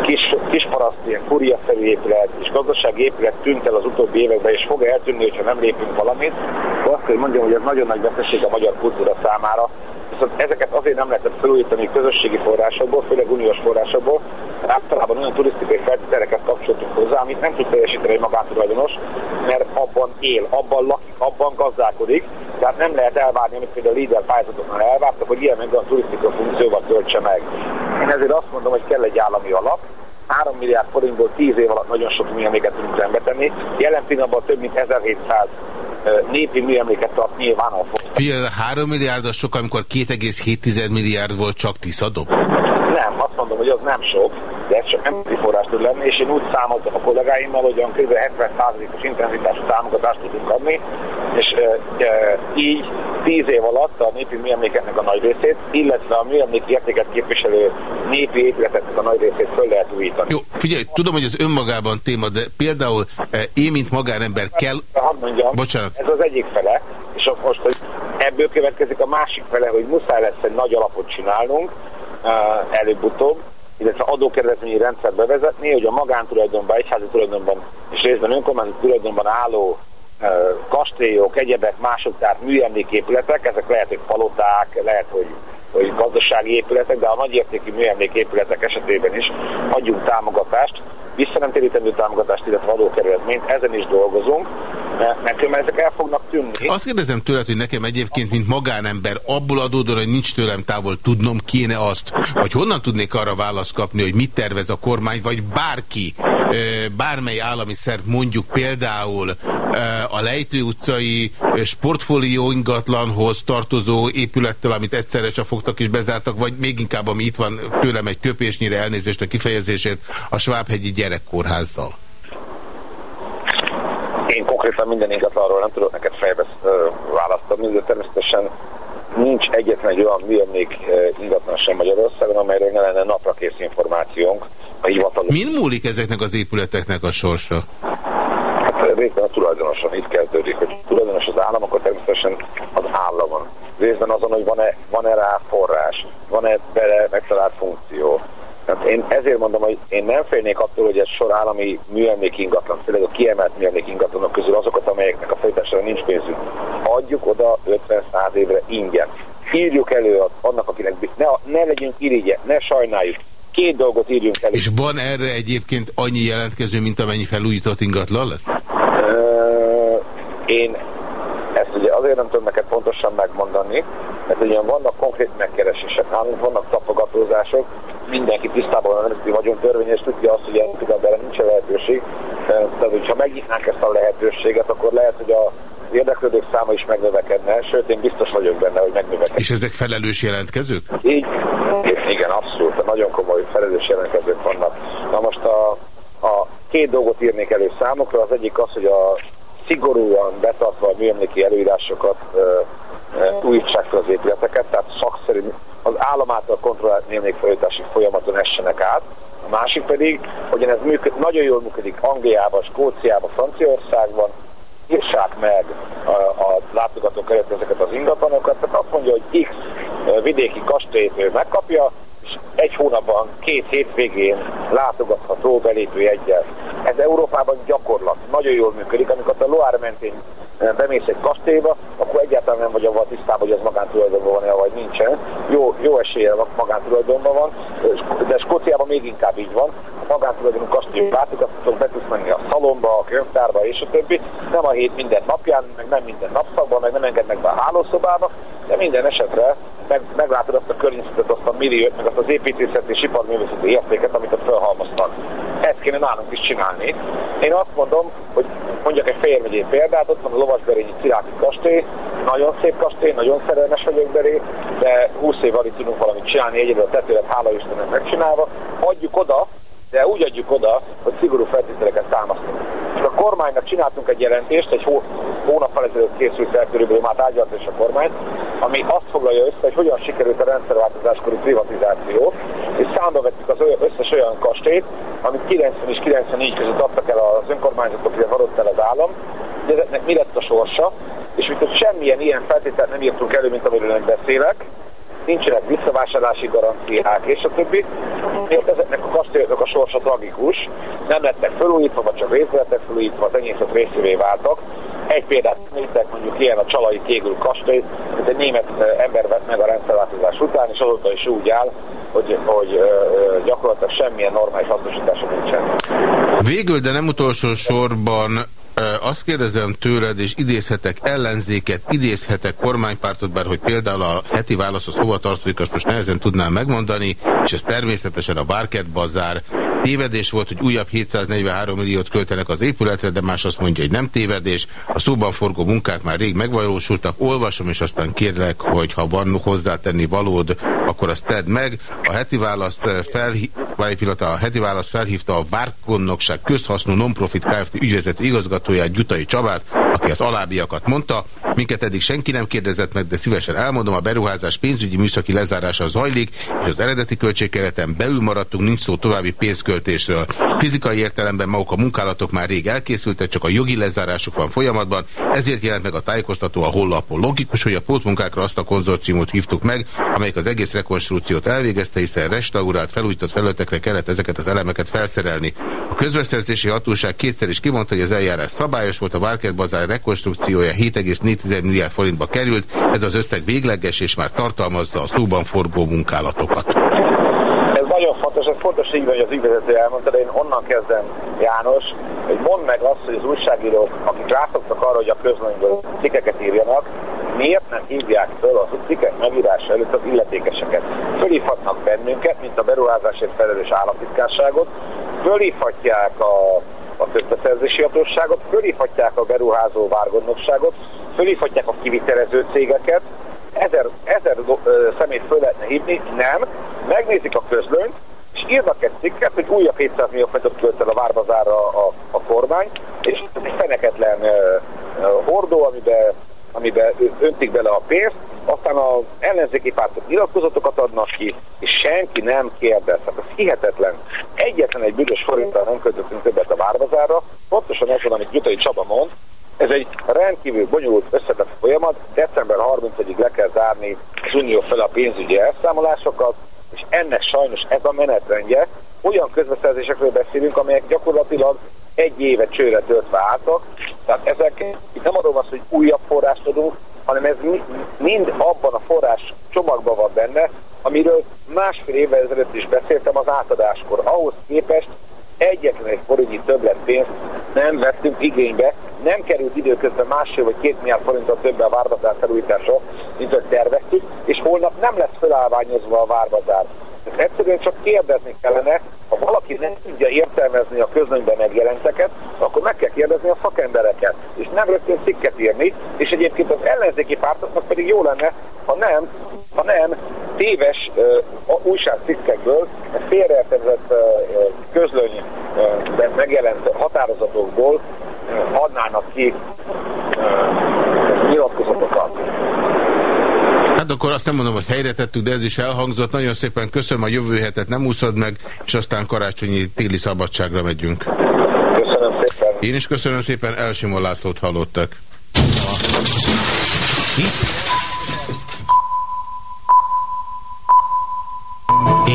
kis, kis paraszt, ilyen furiaszerű épület és gazdasági épület tűnt el az utóbbi években, és fog eltűnni, hogyha nem lépünk valamit, akkor azt kell mondjam, hogy ez nagyon nagy veszeség a magyar kultúra számára, viszont ezeket azért nem lehetett felújítani közösségi forrásokból, főleg uniós forrásokból, általában olyan turisztikai feltételeket kapcsoltunk hozzá, amit nem tud teljesíteni egy magántulajdonos, mert abban él, abban lakik, abban gazdálkodik, tehát nem lehet elvárni, amit például a líder pályázatoknál elvártak, hogy ilyen meg a turisztikai funkcióval töltse meg. Én ezért azt mondom, hogy kell egy állami alap, 3 milliárd forintból 10 év alatt nagyon sok műemléket tudunk rendbe tenni. Jelen pillanatban több mint 1700 népi műemléket tart nyilván a. Figyelj, 3 milliárd az sok, amikor 2,7 milliárd volt csak Tiszadó? Nem, azt mondom, hogy az nem sok, de ez csak emberi forrás tud lenni, és én úgy számoltam a kollégáimmal, hogy olyan kb. 70%-os intenzitású támogatást tudunk adni, és e, e, így 10 év alatt a népi műemlékeknek a nagy részét, illetve a műemlék értéket képviselő népi épületeknek a nagy részét föl lehet újítani. Jó, figyelj, tudom, hogy ez önmagában téma, de például én, mint magánember kell... Hadd mondjam, Bocsánat. ez az egyik fele, és most, hogy ebből következik a másik fele, hogy muszáj lesz egy nagy alapot csinálnunk, előbb-utóbb, illetve adókedvezményi rendszert bevezetni, hogy a magántulajdonban, egyházi tulajdonban és részben önkormányzati tulajdonban álló kastélyok, egyebek, mások, tehát műemléképületek, ezek lehet, hogy paloták, lehet, hogy, hogy gazdasági épületek, de a nagyértékű műemléképületek esetében is adjunk támogatást, visszanemtérítendő támogatást, illetve adókerületményt, ezen is dolgozunk, mert különben ezek el fognak tűnni. Azt kérdezem tőled, hogy nekem egyébként, mint magánember, abból adódóan, hogy nincs tőlem távol, tudnom kéne azt, hogy honnan tudnék arra választ kapni, hogy mit tervez a kormány, vagy bárki, bármely állami szerv, mondjuk például a Lejtő utcai sportfólió ingatlanhoz tartozó épülettel, amit egyszerre csak fogtak és bezártak, vagy még inkább, ami itt van tőlem egy köpésnyire elnézést a kifejezését, a Svábhegyi gyerekkórházzal. Én konkrétan minden ingatlanról nem tudok neked fejbe választani, de természetesen nincs egyetlen egy olyan műemlék ingatlan sem Magyarországon, amelyről ne lenne naprakész információnk a hivatalos. Min múlik ezeknek az épületeknek a sorsa? Hát részben a tulajdonoson itt kezdődik, hogy tulajdonos az állam, akkor természetesen az államon. Részben azon, hogy van-e van -e rá forrás, van-e bele megtalált funkció, tehát én ezért mondom, hogy én nem félnék attól, hogy ez sor állami műemlék ingatlan, főleg a kiemelt műemlék ingatlanok közül azokat, amelyeknek a folytására nincs pénzünk. Adjuk oda 50-100 évre ingyen. Írjuk elő annak, akinek ne, ne legyünk irigye, ne sajnáljuk. Két dolgot írjunk elő. És van erre egyébként annyi jelentkező, mint amennyi felújított ingatlan lesz? én ezt ugye azért nem tudom neked pontosan megmondani, mert ugye vannak konkrét megkeresések, nálunk vannak tapogatózások, mindenki tisztában van a nemzeti vagyontörvény, és tudja azt, hogy ilyen erre nincs lehetőség. Tehát, hogyha megnyitnánk ezt a lehetőséget, akkor lehet, hogy a érdeklődők száma is megnövekedne, sőt én biztos vagyok benne, hogy megnövekedne. És ezek felelős jelentkezők? Így, igen, abszolút, nagyon komoly felelős jelentkezők vannak. Na most a, a két dolgot írnék elő számokra, az egyik az, hogy a szigorúan betartva a műemléki előírásokat újítsák fel az épületeket, tehát szakszerű, az állam által kontrollált némlékfelújítási folyamaton essenek át. A másik pedig, hogy ez működ, nagyon jól működik Angliában, Skóciában, Franciaországban, írság meg a, a látogatók előtt ezeket az ingatlanokat, tehát azt mondja, hogy X vidéki kastélyt megkapja, egy hónapban, két hétvégén látogatható belépőjegyen. Ez Európában gyakorlat, nagyon jól működik, amikor a Loire mentén bemész egy kastélyba, akkor egyáltalán nem vagy avval tisztában, hogy az magántulajdonban van-e, vagy nincsen. Jó, jó esélye magántulajdonban van, de Skóciában még inkább így van. A magántulajdonú kastélyok látogathatók, be tudsz menni a szalomba, a könyvtárba és a többi. Nem a hét minden napján, meg nem minden napszakban, meg nem engednek be a hálószobába, de minden esetre meg, meglátod azt a környezetet, azt milliót, meg azt az építészeti és iparművészeti értéket, amit ott felhalmoztak. Ezt kéne nálunk is csinálni. Én azt mondom, hogy mondjak egy Fejér megyei példát, ott van a Lovasberényi Ciráti kastély, nagyon szép kastély, nagyon szerelmes vagyok belé, de 20 év alatt tudunk valamit csinálni, egyedül a tetőlet, hála Istennek megcsinálva. Adjuk oda, de úgy adjuk oda, hogy szigorú feltételeket támasztunk. És a kormánynak csináltunk egy jelentést, egy hó, hónappal ezelőtt készült el körülbelül már tárgyalt és a kormány, ami azt foglalja össze, hogy hogyan sikerült a rendszerváltozáskori privatizáció, és számba vettük az összes olyan kastély, kastélyt, amit 90 és 94 között adtak el az önkormányzatok, illetve adott el az állam, de ezeknek mi lett a sorsa, és mint semmilyen ilyen feltételt nem írtunk elő, mint amiről nem beszélek, nincsenek visszavásárlási garanciák, és a többi. Miért ezeknek a kastélyoknak a sorsa tragikus, nem lettek felújítva, vagy csak részbe lettek felújítva, az enyészet részévé váltak. Csalai Kégül kastély, mint egy német ember vett meg a rendszerváltozás után, és azóta is úgy áll, hogy, hogy gyakorlatilag semmilyen normális hasznosítása nincsen. Végül, de nem utolsó sorban azt kérdezem tőled, és idézhetek ellenzéket, idézhetek kormánypártot, bár hogy például a heti válaszhoz hova tartozik, azt most nehezen tudnám megmondani, és ez természetesen a Barket Bazár tévedés volt, hogy újabb 743 milliót költenek az épületre, de más azt mondja, hogy nem tévedés. A szóban forgó munkák már rég megvalósultak. Olvasom, és aztán kérlek, hogy ha van hozzátenni valód, akkor azt tedd meg. A heti választ felhívta, a heti választ felhívta a Várkonnokság közhasznú non-profit Kft. ügyvezető igazgatóját, Gyutai Csabát, aki az alábbiakat mondta. Minket eddig senki nem kérdezett meg, de szívesen elmondom, a beruházás pénzügyi műszaki lezárása zajlik, és az eredeti költségkereten belül maradtunk, nincs szó további pénz költésről. Fizikai értelemben maguk a munkálatok már rég elkészültek, csak a jogi lezárásuk van folyamatban, ezért jelent meg a tájékoztató a hollapon. Logikus, hogy a pótmunkákra azt a konzorciumot hívtuk meg, amelyik az egész rekonstrukciót elvégezte, hiszen restaurált, felújított felületekre kellett ezeket az elemeket felszerelni. A közbeszerzési hatóság kétszer is kimondta, hogy az eljárás szabályos volt, a Várker Bazár rekonstrukciója 7,4 milliárd forintba került, ez az összeg végleges és már tartalmazza a szóban forgó munkálatokat nagyon fontos, ez fontos így, hogy az ügyvezető elmondta, de én onnan kezdem, János, hogy mondd meg azt, hogy az újságírók, akik rászoktak arra, hogy a közlönyből cikkeket írjanak, miért nem hívják föl az cikkek megírása előtt az illetékeseket. Fölhívhatnak bennünket, mint a beruházásért felelős államtitkárságot, fölhívhatják a, a közbeszerzési hatóságot, fölhívhatják a beruházó várgondnokságot, fölhívhatják a kivitelező cégeket, ezer, ezer ö, szemét föl lehetne hívni, nem, megnézik a közlönyt, és írnak egy cikket, hogy újabb 700 millió forintot költ el a várbazára a, a kormány, és ez egy feneketlen ö, ö, hordó, amiben, amiben öntik bele a pénzt, aztán az ellenzéki pártok nyilatkozatokat adnak ki, és senki nem kérdez. Hát ez hihetetlen. Egyetlen egy büdös forinttal nem költöttünk többet a várbazára, pontosan ez van, amit Gyutai Csaba mond, ez egy rendkívül bonyolult összetett folyamat, december 30-ig le kell zárni az Unió fel a pénzügyi elszámolásokat, és ennek sajnos ez a menetrendje, olyan közbeszerzésekről beszélünk, amelyek gyakorlatilag egy éve csőre töltve álltak, tehát ezek, itt nem adom azt, hogy újabb forrást adunk, hanem ez mind abban a forrás csomagban van benne, amiről másfél évvel ezelőtt is beszéltem az átadáskor. Ahhoz képest egyetlen egy forintnyi pénzt nem vettünk igénybe, nem került időközben másfél vagy két milliárd forintot többe a várbazár felújítása, mint hogy terveztük, és holnap nem lesz felállványozva a várbazár. Ez egyszerűen csak kérdezni kellene, ha valaki nem tudja értelmezni a közönyben megjelenteket, akkor meg kell kérdezni a szakembereket, és nem rögtön cikket írni, és egyébként az ellenzéki pártoknak pedig jó lenne, ha nem, ha nem téves uh, újságcikkekből, félreértelmezett uh, közlönyben uh, megjelent határozatokból adnának ki nyilatkozatokat. Hát akkor azt nem mondom, hogy helyre tettük, de ez is elhangzott. Nagyon szépen köszönöm, a jövő hetet nem úszod meg, és aztán karácsonyi téli szabadságra megyünk. Köszönöm szépen. Én is köszönöm szépen, Elsimon Lászlót hallottak.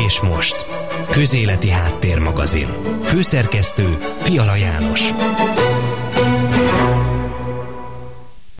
És most, Közéleti Háttérmagazin. Főszerkesztő Fiala János.